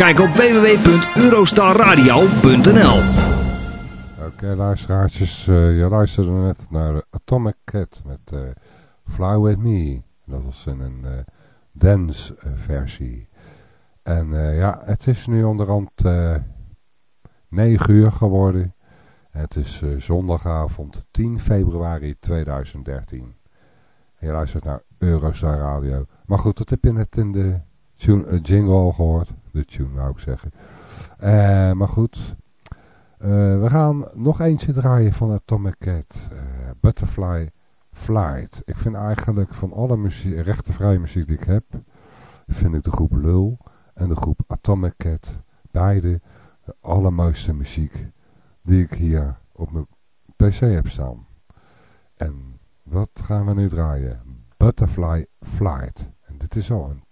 Kijk op www.eurostarradio.nl Oké okay, luisteraartjes, uh, je luisterde net naar Atomic Cat met uh, Fly With Me. Dat was in een uh, dance versie. En eh, ja, het is nu onderhand uh, 9 uur geworden. Het is zondagavond 10 februari 2013. En je luistert naar Eurostar Radio. Maar goed, dat heb je net in de tune, jingle al gehoord. De tune wou ik zeggen. maar goed, we gaan nog eentje draaien van Atomic Cat. Butterfly Flight. Ik vind eigenlijk van alle muziek, rechtenvrije muziek die ik heb, vind ik de groep Lul en de groep Atomic Cat beide de allermooiste muziek die ik hier op mijn pc heb staan. En wat gaan we nu draaien? Butterfly Flight. En dit is al een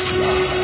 trends versie.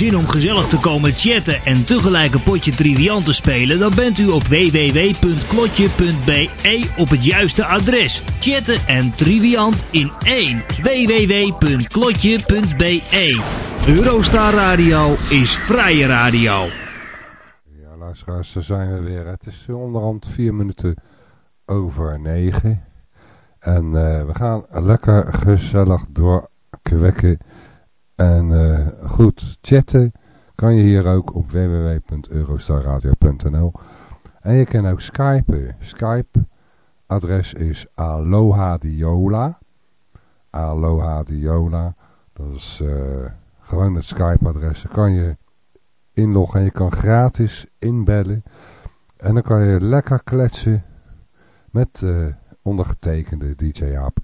Zin om gezellig te komen chatten en tegelijk een potje triviant te spelen, dan bent u op www.klotje.be op het juiste adres. Chatten en triviant in één. www.klotje.be Eurostar Radio is vrije radio. Ja, luisteraars, daar zijn we weer. Het is onderhand vier minuten over negen. En uh, we gaan lekker gezellig doorkwekken. En uh, goed, chatten kan je hier ook op www.eurostarradio.nl. En je kan ook skypen. Skype adres is Aloha Diola. Aloha Diola. Dat is uh, gewoon het Skype adres. Daar kan je inloggen en je kan gratis inbellen. En dan kan je lekker kletsen met uh, ondergetekende DJ Aap.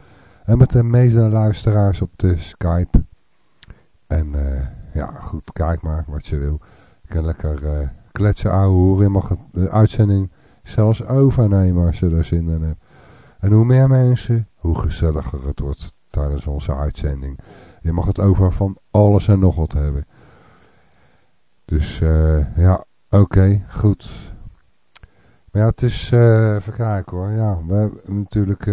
En met de meeste luisteraars op de Skype. En uh, ja, goed, kijk maar wat je wil. Je kan lekker uh, kletsen, ouwe horen. Je mag de uitzending zelfs overnemen als je er zin in hebt. En hoe meer mensen, hoe gezelliger het wordt tijdens onze uitzending. Je mag het over van alles en nog wat hebben. Dus uh, ja, oké, goed. Maar ja, het is, uh, even kijken hoor. Ja, we hebben natuurlijk,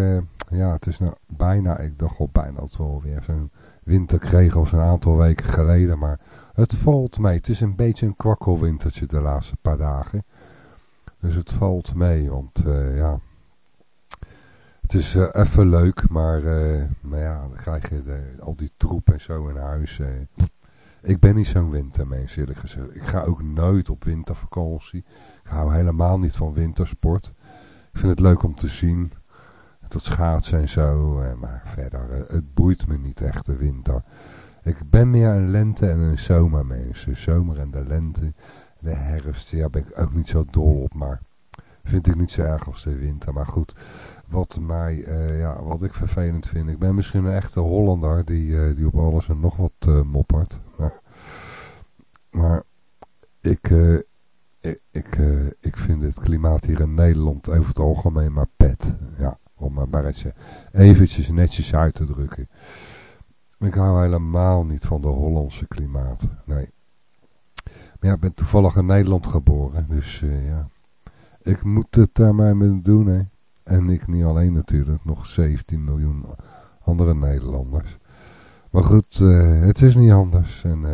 ja, het is nou bijna, ik dacht al bijna dat we alweer zo'n winter kregen als een aantal weken geleden. Maar het valt mee. Het is een beetje een kwakkelwintertje de laatste paar dagen. Dus het valt mee, want ja... Het is uh, even leuk, maar, uh, maar ja, dan krijg je al die troep en zo in huis. Ik ben niet zo'n wintermens eerlijk gezegd. Ik ga ook nooit op wintervakantie. Ik hou helemaal niet van wintersport. Ik vind het leuk om te zien. Dat schaatsen en zo. Maar verder, het boeit me niet echt de winter. Ik ben meer een lente- en een zomermens. De zomer en de lente. De herfst, ja, ben ik ook niet zo dol op. Maar vind ik niet zo erg als de winter. Maar goed, wat mij, uh, ja, wat ik vervelend vind. Ik ben misschien een echte Hollander die, die op alles en nog wat moppert. Maar, maar ik, ik, ik, ik vind het klimaat hier in Nederland over het algemeen maar pet. Ja, om maar barretje eventjes netjes uit te drukken. Ik hou helemaal niet van de Hollandse klimaat. Nee. Maar ja, ik ben toevallig in Nederland geboren. Dus ja, ik moet het daar maar mee doen, hè. En ik niet alleen natuurlijk, nog 17 miljoen andere Nederlanders. Maar goed, uh, het is niet anders. En uh,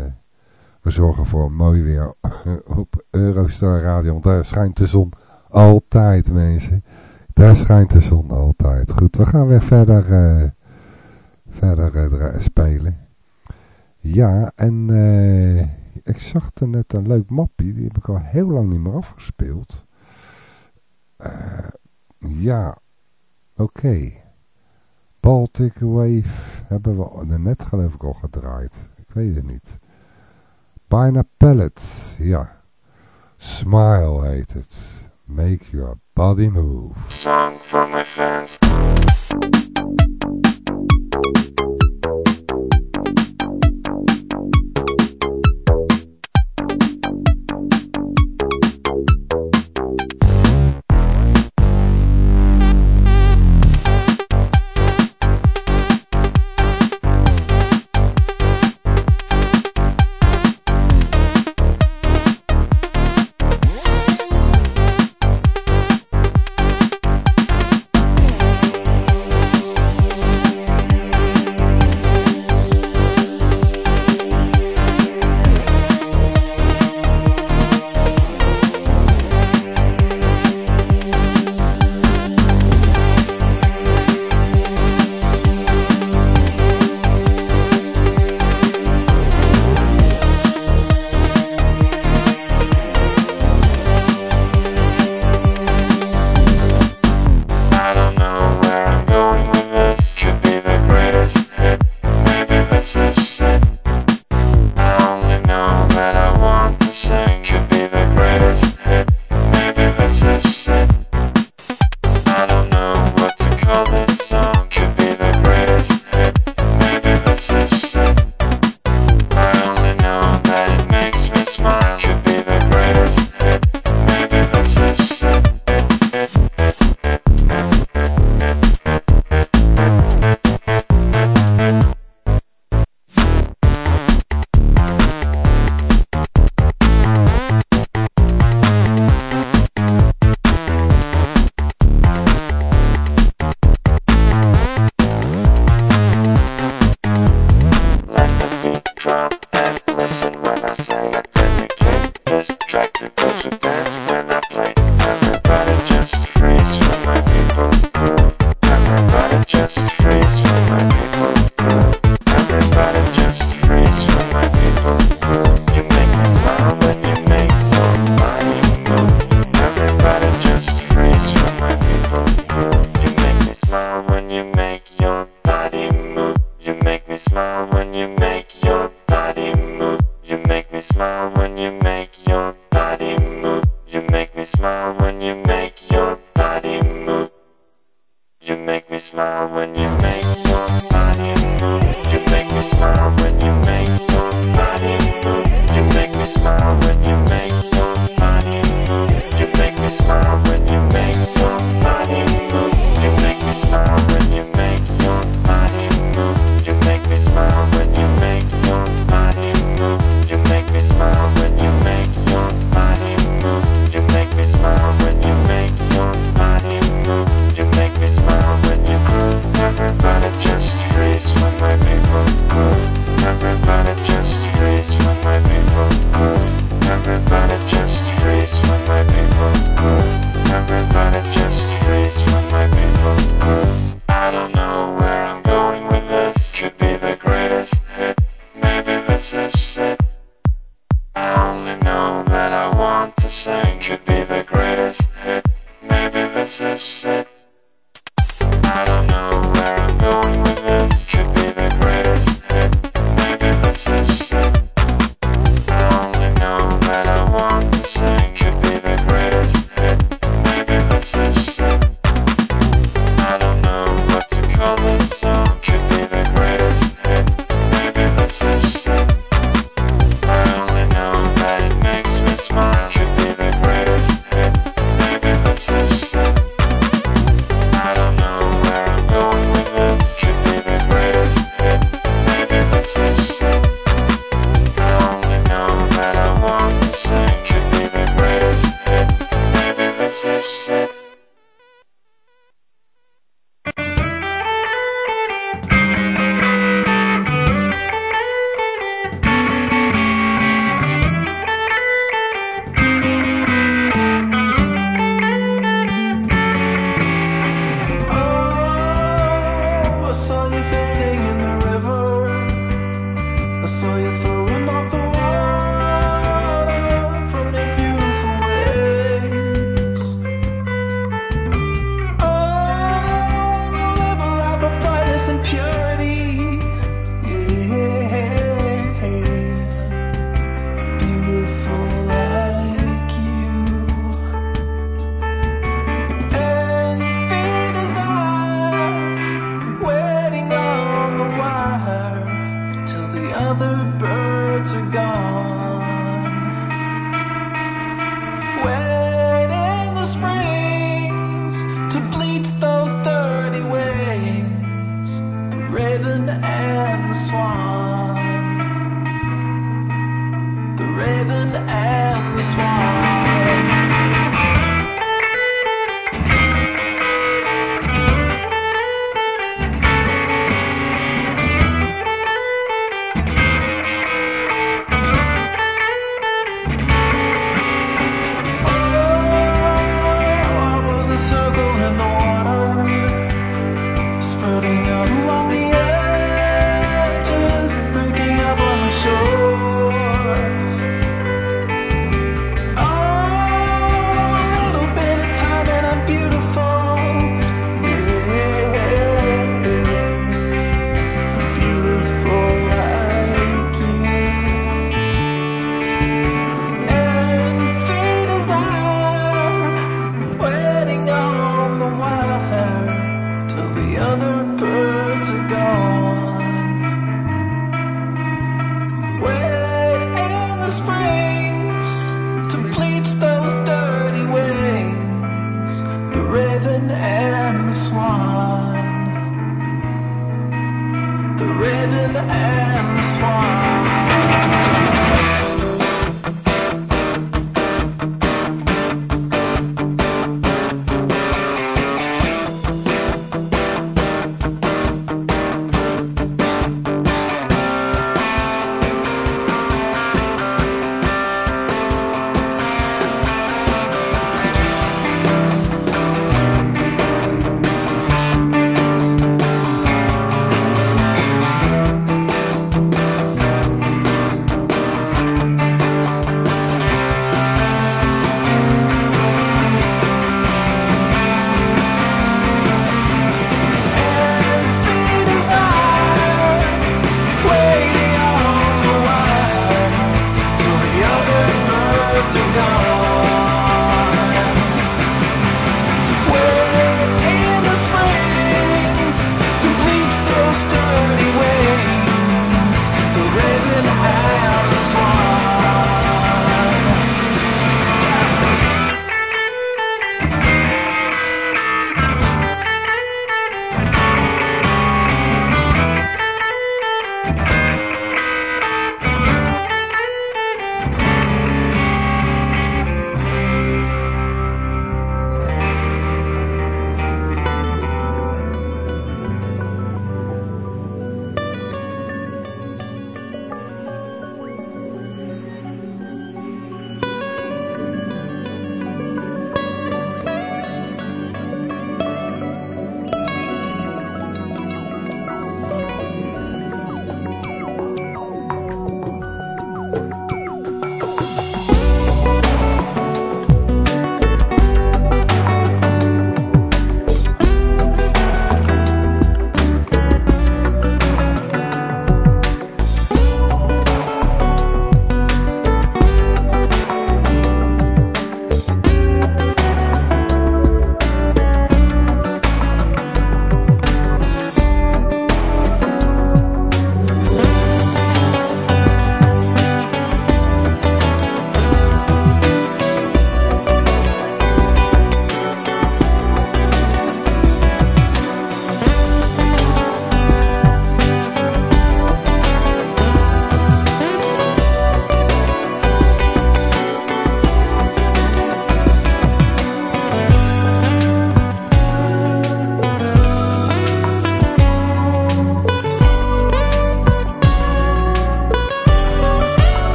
we zorgen voor mooi weer op Eurostar Radio. Want daar schijnt de zon altijd, mensen. Daar schijnt de zon altijd. Goed, we gaan weer verder, uh, verder spelen. Ja, en ik zag er net een leuk mappie. Die heb ik al heel lang niet meer afgespeeld. Ja, oké. Baltic Wave hebben we net geloof ik al gedraaid. Ik weet het niet. Bijna Pallet, ja. Smile heet het. Make your body move. Song for my fans.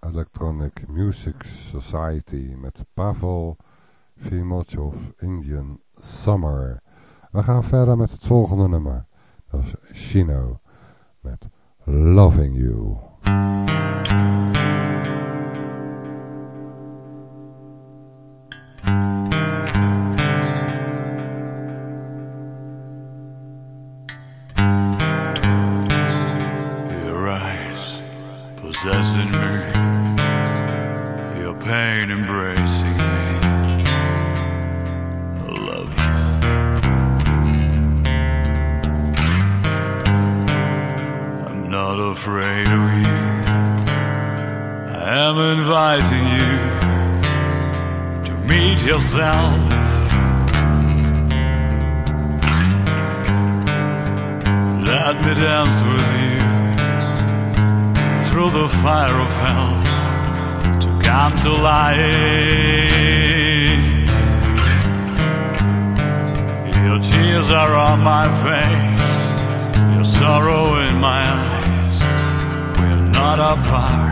Electronic Music Society met Pavel Fimochov, Indian Summer. We gaan verder met het volgende nummer. Dat is Chino met Loving You. yourself. Let me dance with you through the fire of hell to come to light. Your tears are on my face, your sorrow in my eyes. We're not apart.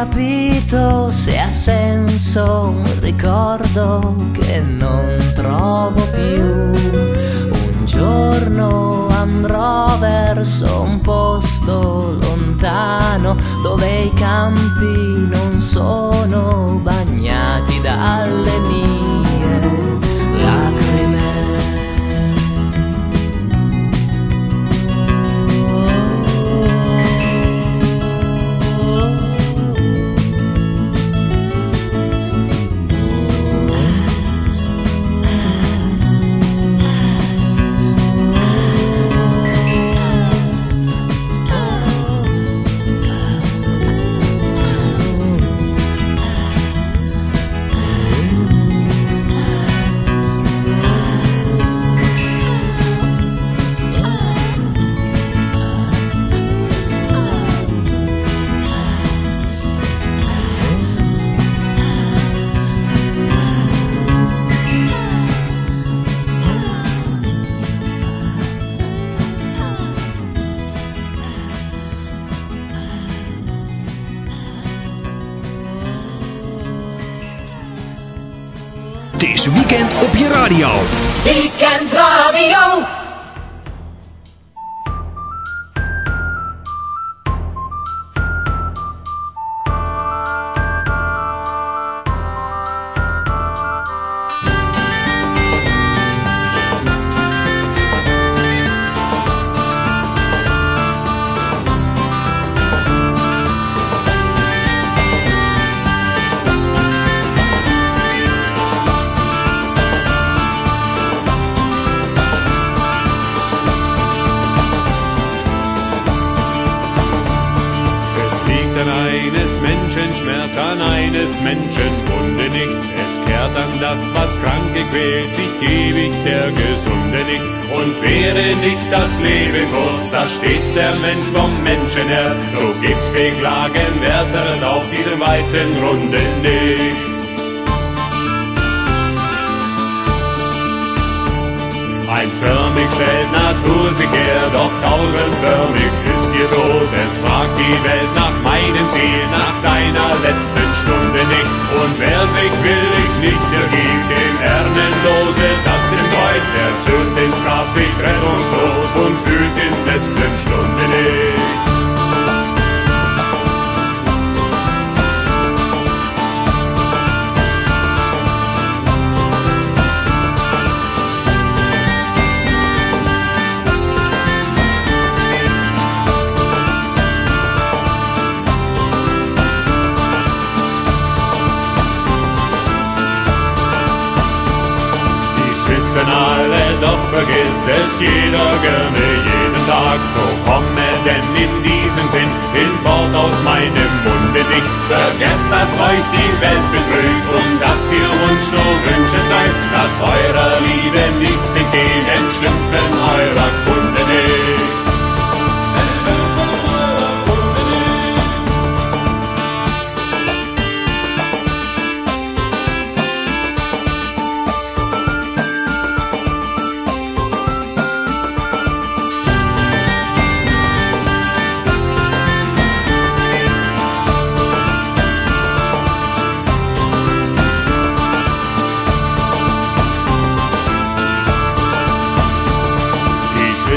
capito se ha senso un ricordo che non trovo più. Un giorno andrò verso un posto lontano dove i campi non sono bagnati dalle mie. Radio.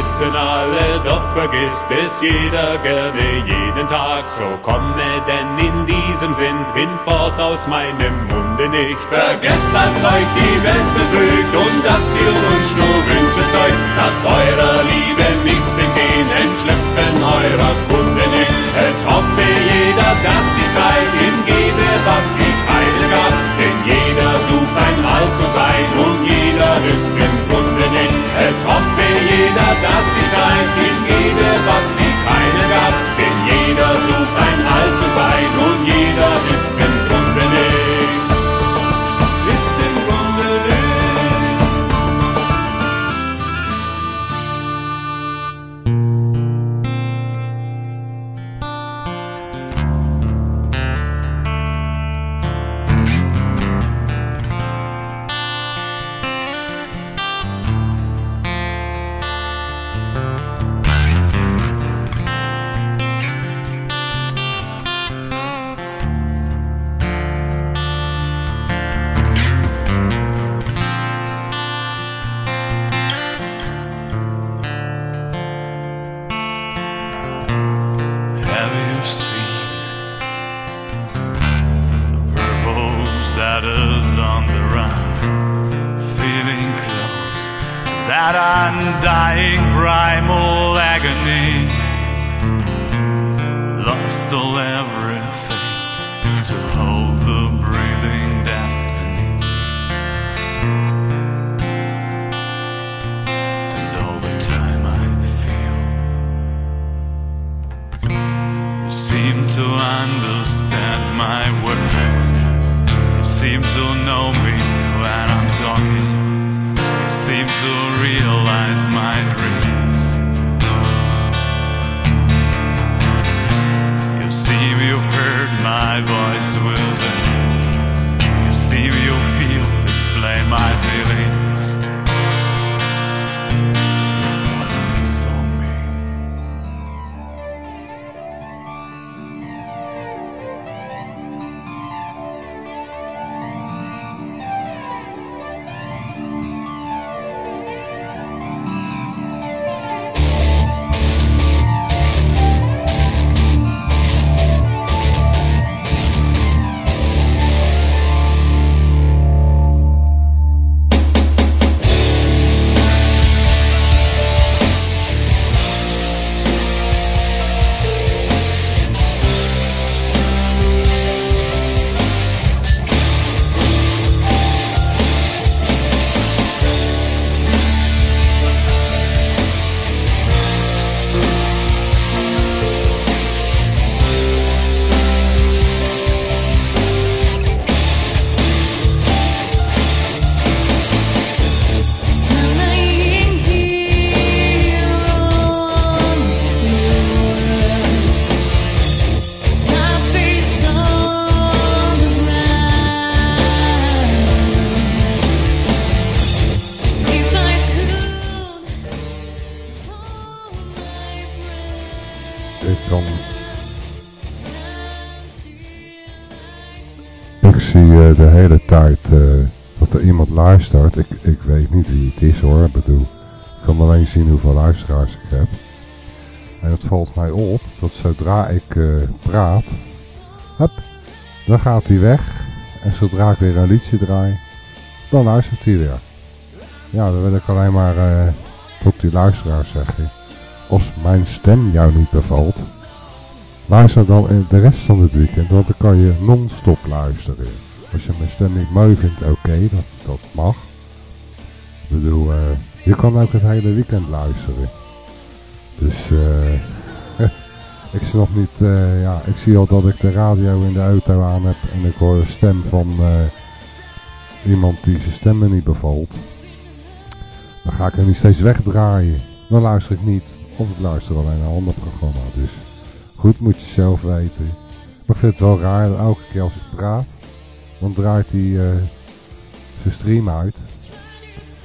Wissen alle, doch vergisst es jeder gerne jeden Tag. So komme denn in diesem Sinn hinfort aus meinem Munde nicht. Vergesst, dass euch die Welt betrügt und dass ihr uns nur wünschen sollt, dass eurer Liebe nichts entgehen, entschlüpfen eurer Kunde nicht. Es hoffe jeder, dass die Zeit ihm gebe, was sie keine gab. Denn jeder sucht ein All zu sein und jeder ist im Grunde nicht. Es hoffe jeder das geteilt, in jede, was sie keine gab, denn jeder so de hele tijd eh, dat er iemand luistert. Ik, ik weet niet wie het is hoor. Ik bedoel, ik kan alleen zien hoeveel luisteraars ik heb. En het valt mij op dat zodra ik eh, praat, hup, dan gaat hij weg. En zodra ik weer een liedje draai, dan luistert hij weer. Ja, dan wil ik alleen maar eh tot die luisteraars zeggen. Als mijn stem jou niet bevalt, luister dan de rest van het weekend, want dan kan je non-stop luisteren. Als je mijn stem niet mooi vindt, oké, dat, dat mag. Ik bedoel, eh, Je kan ook het hele weekend luisteren. Dus eh ik snap niet, eh, ja, ik zie al dat ik de radio in de auto aan heb en ik hoor de stem van eh, iemand die zijn stem me niet bevalt. Dan ga ik er niet steeds wegdraaien. Dan luister ik niet. Of ik luister alleen naar een ander programma. Dus goed, moet je zelf weten. Maar ik vind het wel raar dat elke keer als ik praat, dan draait hij eh, zijn stream uit.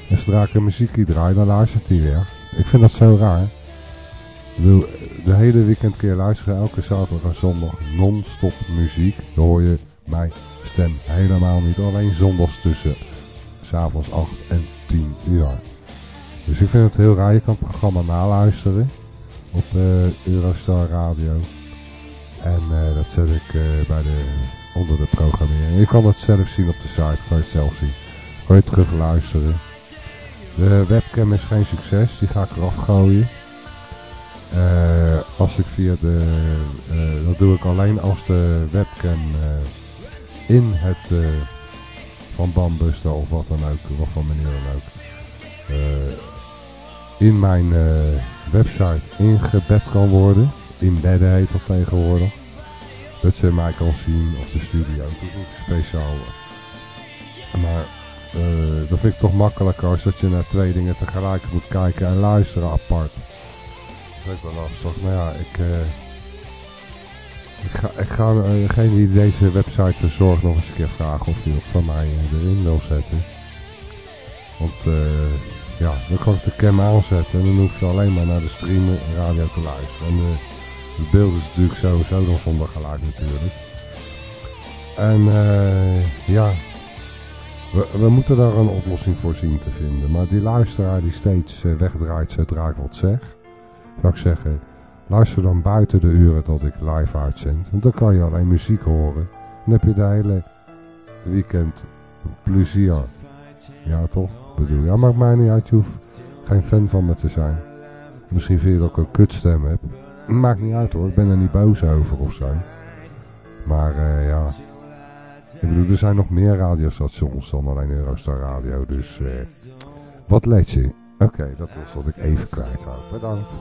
En zodra ik een muziekje draai, dan luistert hij weer. Ik vind dat zo raar. Ik bedoel, de hele weekend je luisteren, elke zaterdag en zondag non-stop muziek. Dan hoor je mijn stem helemaal niet. Alleen zondags tussen s'avonds 8 en 10 uur. Dus ik vind het heel raar. Je kan het programma naluisteren op eh, Eurostar Radio. En eh, dat zet ik bij de, onder. Je kan het zelf zien op de site. Kan je het zelf zien. Kan je terug luisteren. De webcam is geen succes. Die ga ik eraf gooien. Eh, als ik via de... eh, dat doe ik alleen als de webcam eh, in het... van Bambuster of wat dan ook. Of van meneer dan ook. in mijn website ingebed kan worden. Inbedden heet dat tegenwoordig. Dat ze mij kan zien of de studio. Dat is niet speciaal. Maar eh, dat vind ik toch makkelijker als dat je naar twee dingen tegelijk moet kijken en luisteren apart. Dat vind ik wel lastig. Maar ja, ik, eh, ik ga, ik ga eh, degene die deze website verzorgt nog eens een keer vragen of hij dat van mij erin wil zetten. Want ja, dan kan ik de cam aanzetten en dan hoef je alleen maar naar de stream radio te luisteren. En de, beeld is natuurlijk sowieso dan zonder geluid natuurlijk. En eh, ja, we, moeten daar een oplossing voor zien te vinden. Maar die luisteraar die steeds eh, wegdraait zodra ik wat zeg, zou ik zeggen, luister dan buiten de uren dat ik live uitzend. Want dan kan je alleen muziek horen. Dan heb je de hele weekend plezier. Ja toch? Bedoel, ja maakt mij niet uit, je hoeft geen fan van me te zijn. Misschien vind je dat ik een kutstem heb. Maakt niet uit hoor, ik ben er niet boos over of zo. Maar eh, ja, ik bedoel, er zijn nog meer radiostations dan alleen Eurostar Radio. Dus eh, wat let je? Oké, dat is wat ik even kwijt wou. Bedankt.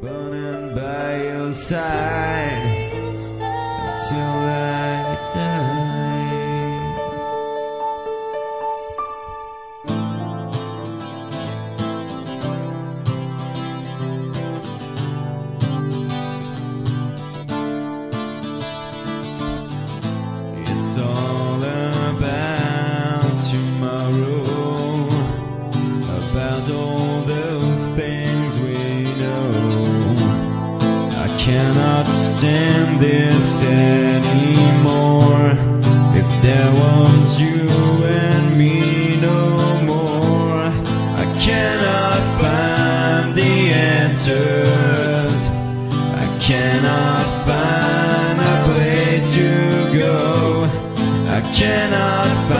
Burning by your side. Stand this anymore. If there was you and me no more, I cannot find the answers. I cannot find a place to go. I cannot find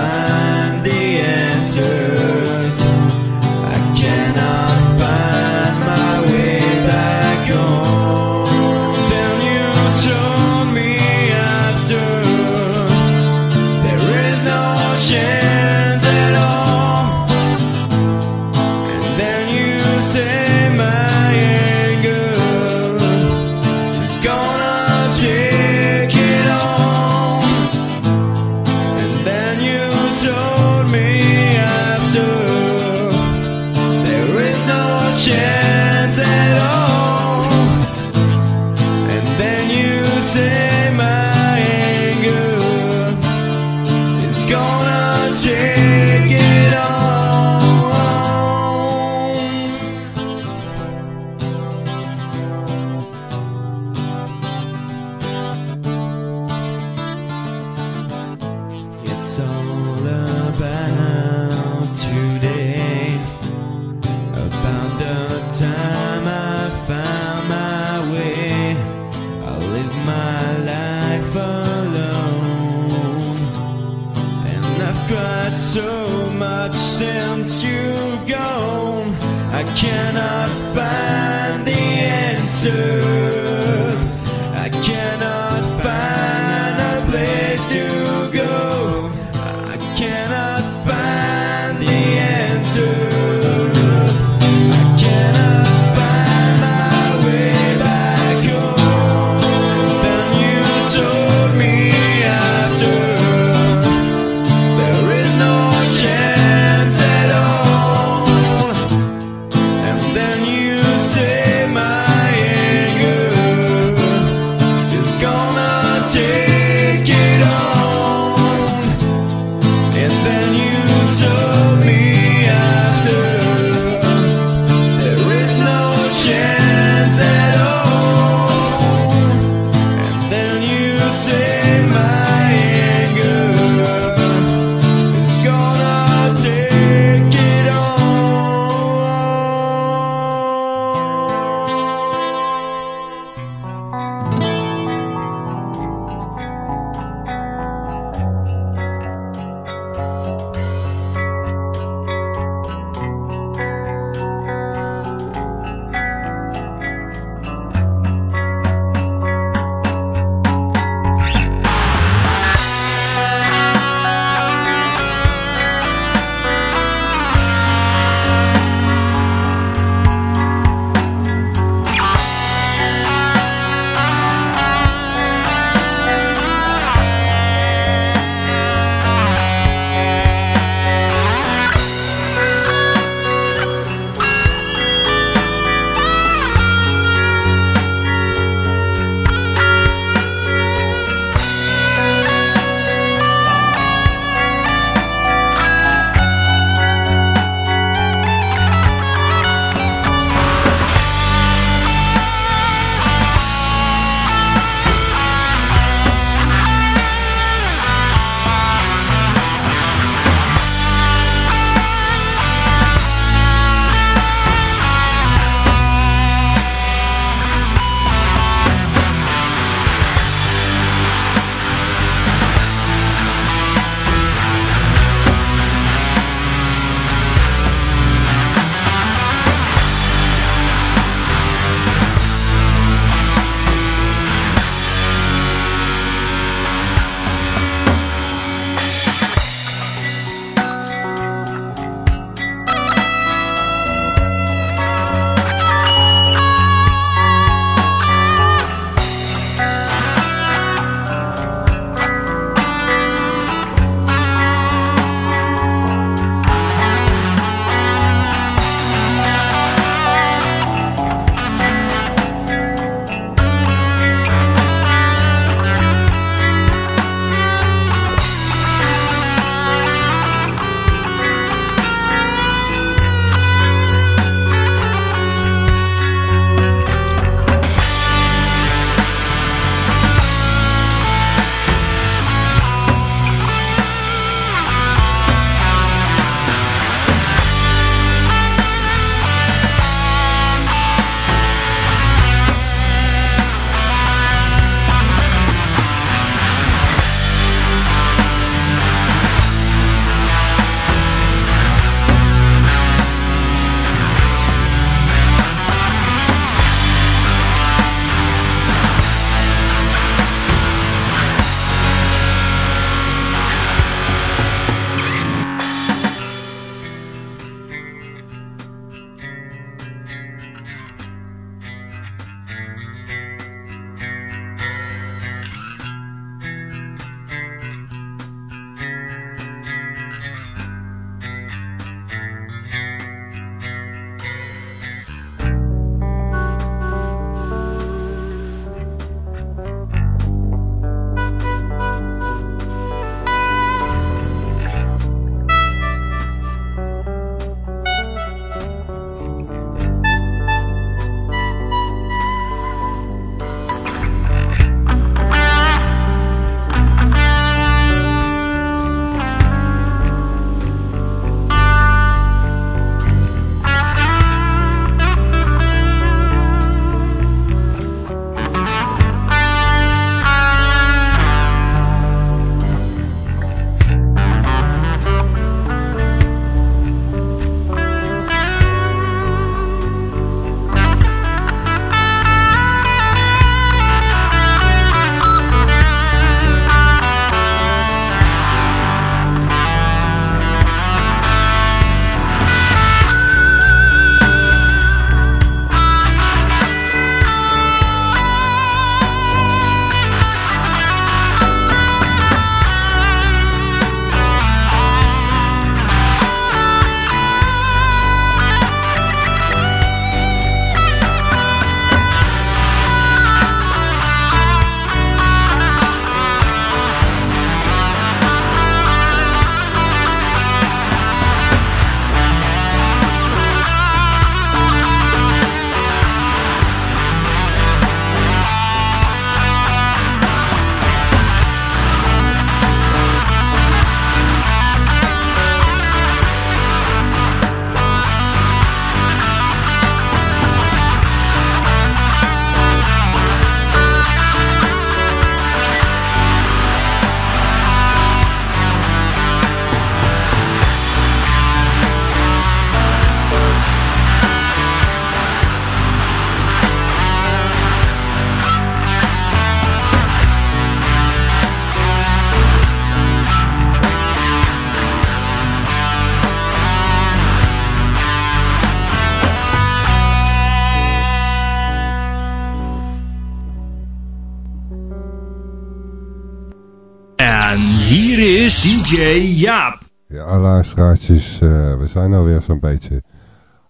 DJ Jaap. Ja, luisteraartjes, eh, we zijn alweer zo'n beetje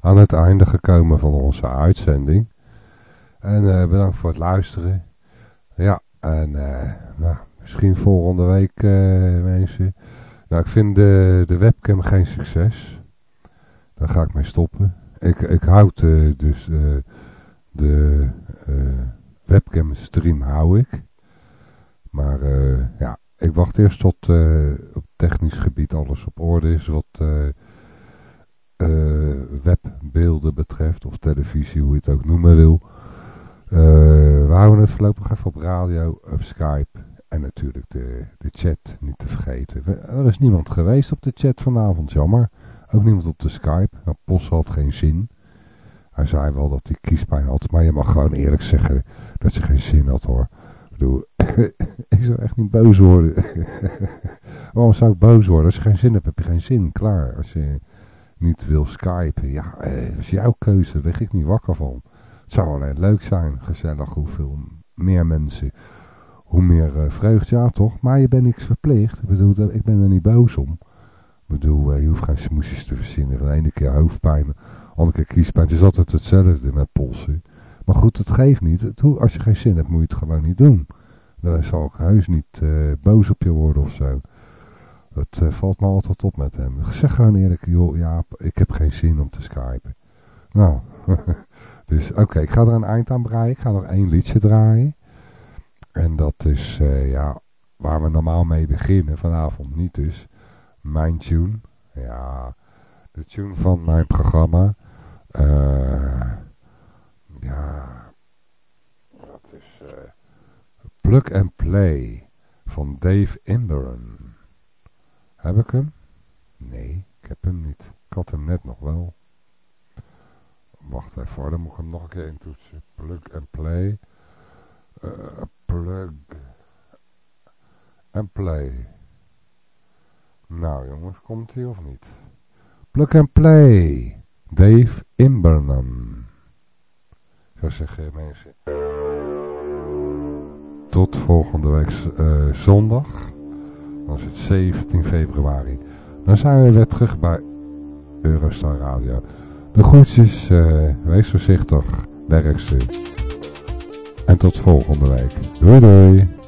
aan het einde gekomen van onze uitzending. En eh, bedankt voor het luisteren. Ja, en eh, nou, misschien volgende week mensen. Nou, ik vind de, de webcam geen succes. Daar ga ik mee stoppen. Ik, ik houd dus de webcam stream hou ik. Maar ja, ik wacht eerst tot eh, op technisch gebied alles op orde is wat eh, eh, webbeelden betreft. Of televisie, hoe je het ook noemen wil. We houden het voorlopig even op radio, op Skype. En natuurlijk de, de chat niet te vergeten. Er is niemand geweest op de chat vanavond, jammer. Ook niemand op de Skype. Nou, Pos had geen zin. Hij zei wel dat hij kiespijn had. Maar je mag gewoon eerlijk zeggen dat je geen zin had hoor. Ik bedoel, ik zou echt niet boos worden. Waarom zou ik boos worden? Als je geen zin hebt, heb je geen zin. Klaar. Als je niet wil skypen. Ja, eh, dat is jouw keuze. Daar lig ik niet wakker van. Het zou alleen leuk zijn. Gezellig. Hoeveel meer mensen. Hoe meer eh, vreugde. Ja, toch? Maar je bent niks verplicht. Ik bedoel, ik ben er niet boos om. Ik bedoel, eh, je hoeft geen smoesjes te verzinnen. De ene keer hoofdpijn. De andere keer kiespijn. Het is altijd hetzelfde met polsen. Maar goed, het geeft niet. Als je geen zin hebt, moet je het gewoon niet doen. Dan zal ik heus niet eh, boos op je worden of zo. Het eh, valt me altijd op met hem. Zeg gewoon eerlijk, joh, ja, ik heb geen zin om te skypen. Nou, dus oké, ik ga er een eind aan breien. Ik ga nog één liedje draaien. En dat is, eh, ja, waar we normaal mee beginnen. Vanavond niet dus. Mijn tune. Ja, de tune van mijn programma. Eh, ja, dat is eh, Plug and Play van Dave Imberon. Heb ik hem? Nee, ik heb hem niet. Ik had hem net nog wel. Wacht even dan moet ik hem nog een keer intoetsen. Plug and Play. Eh, plug and Play. Nou jongens, komt hij of niet? Plug and Play. Dave Imbernan. Zo zeggen mensen. Tot volgende week eh, zondag. Dan is het 17 februari. Dan zijn we weer terug bij Eurostar Radio. De groetjes, eh, wees voorzichtig, werk. En tot volgende week. Doei doei.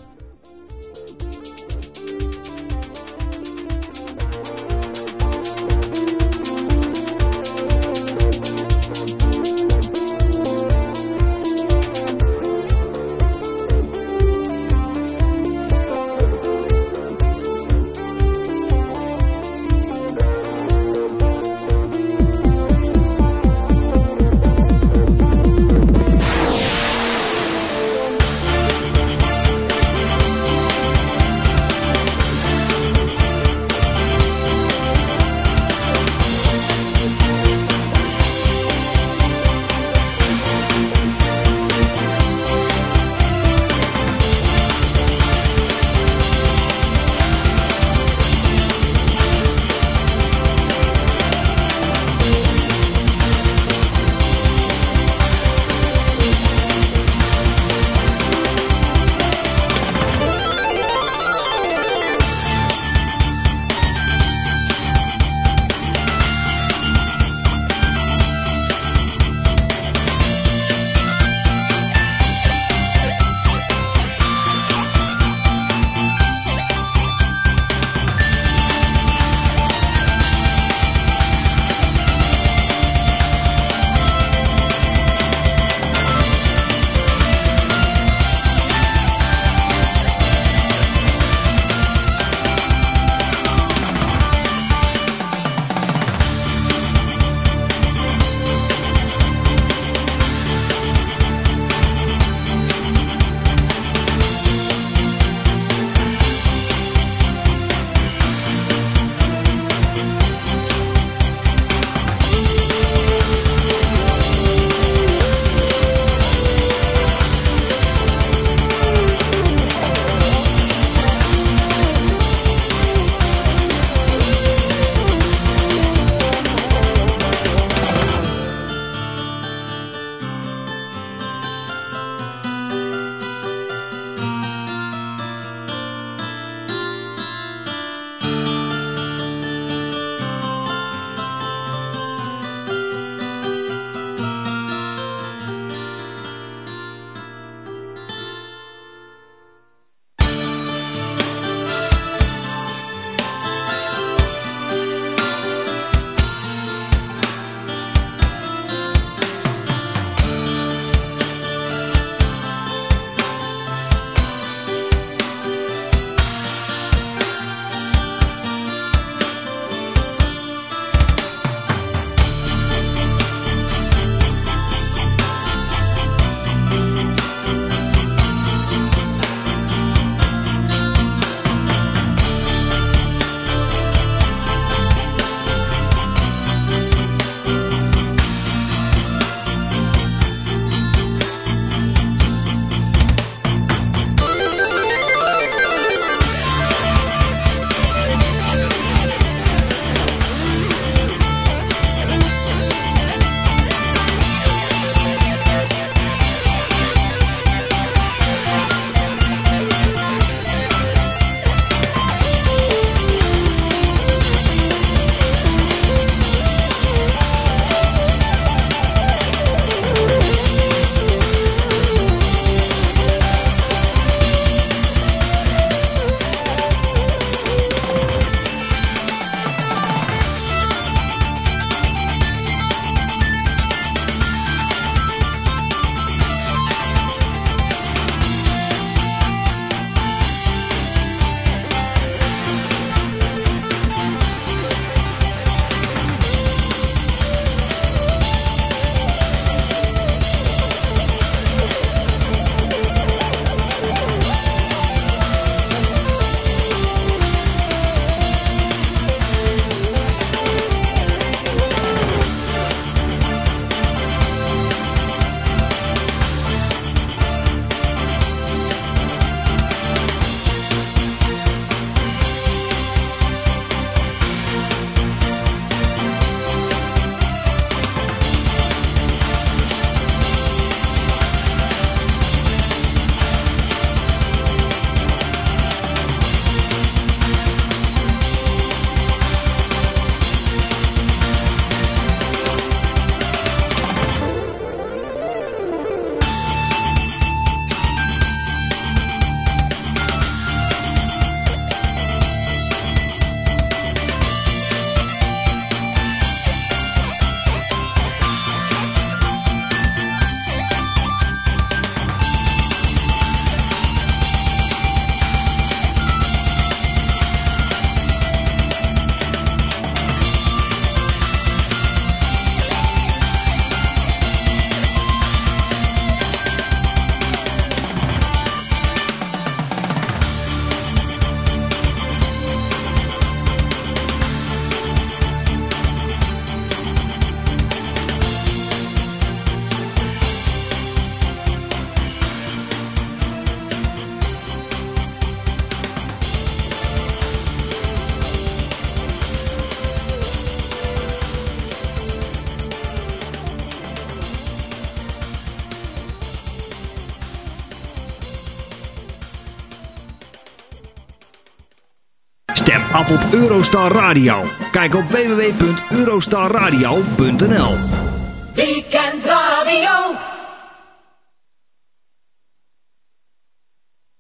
Op Eurostar Radio. Kijk op www.eurostarradio.nl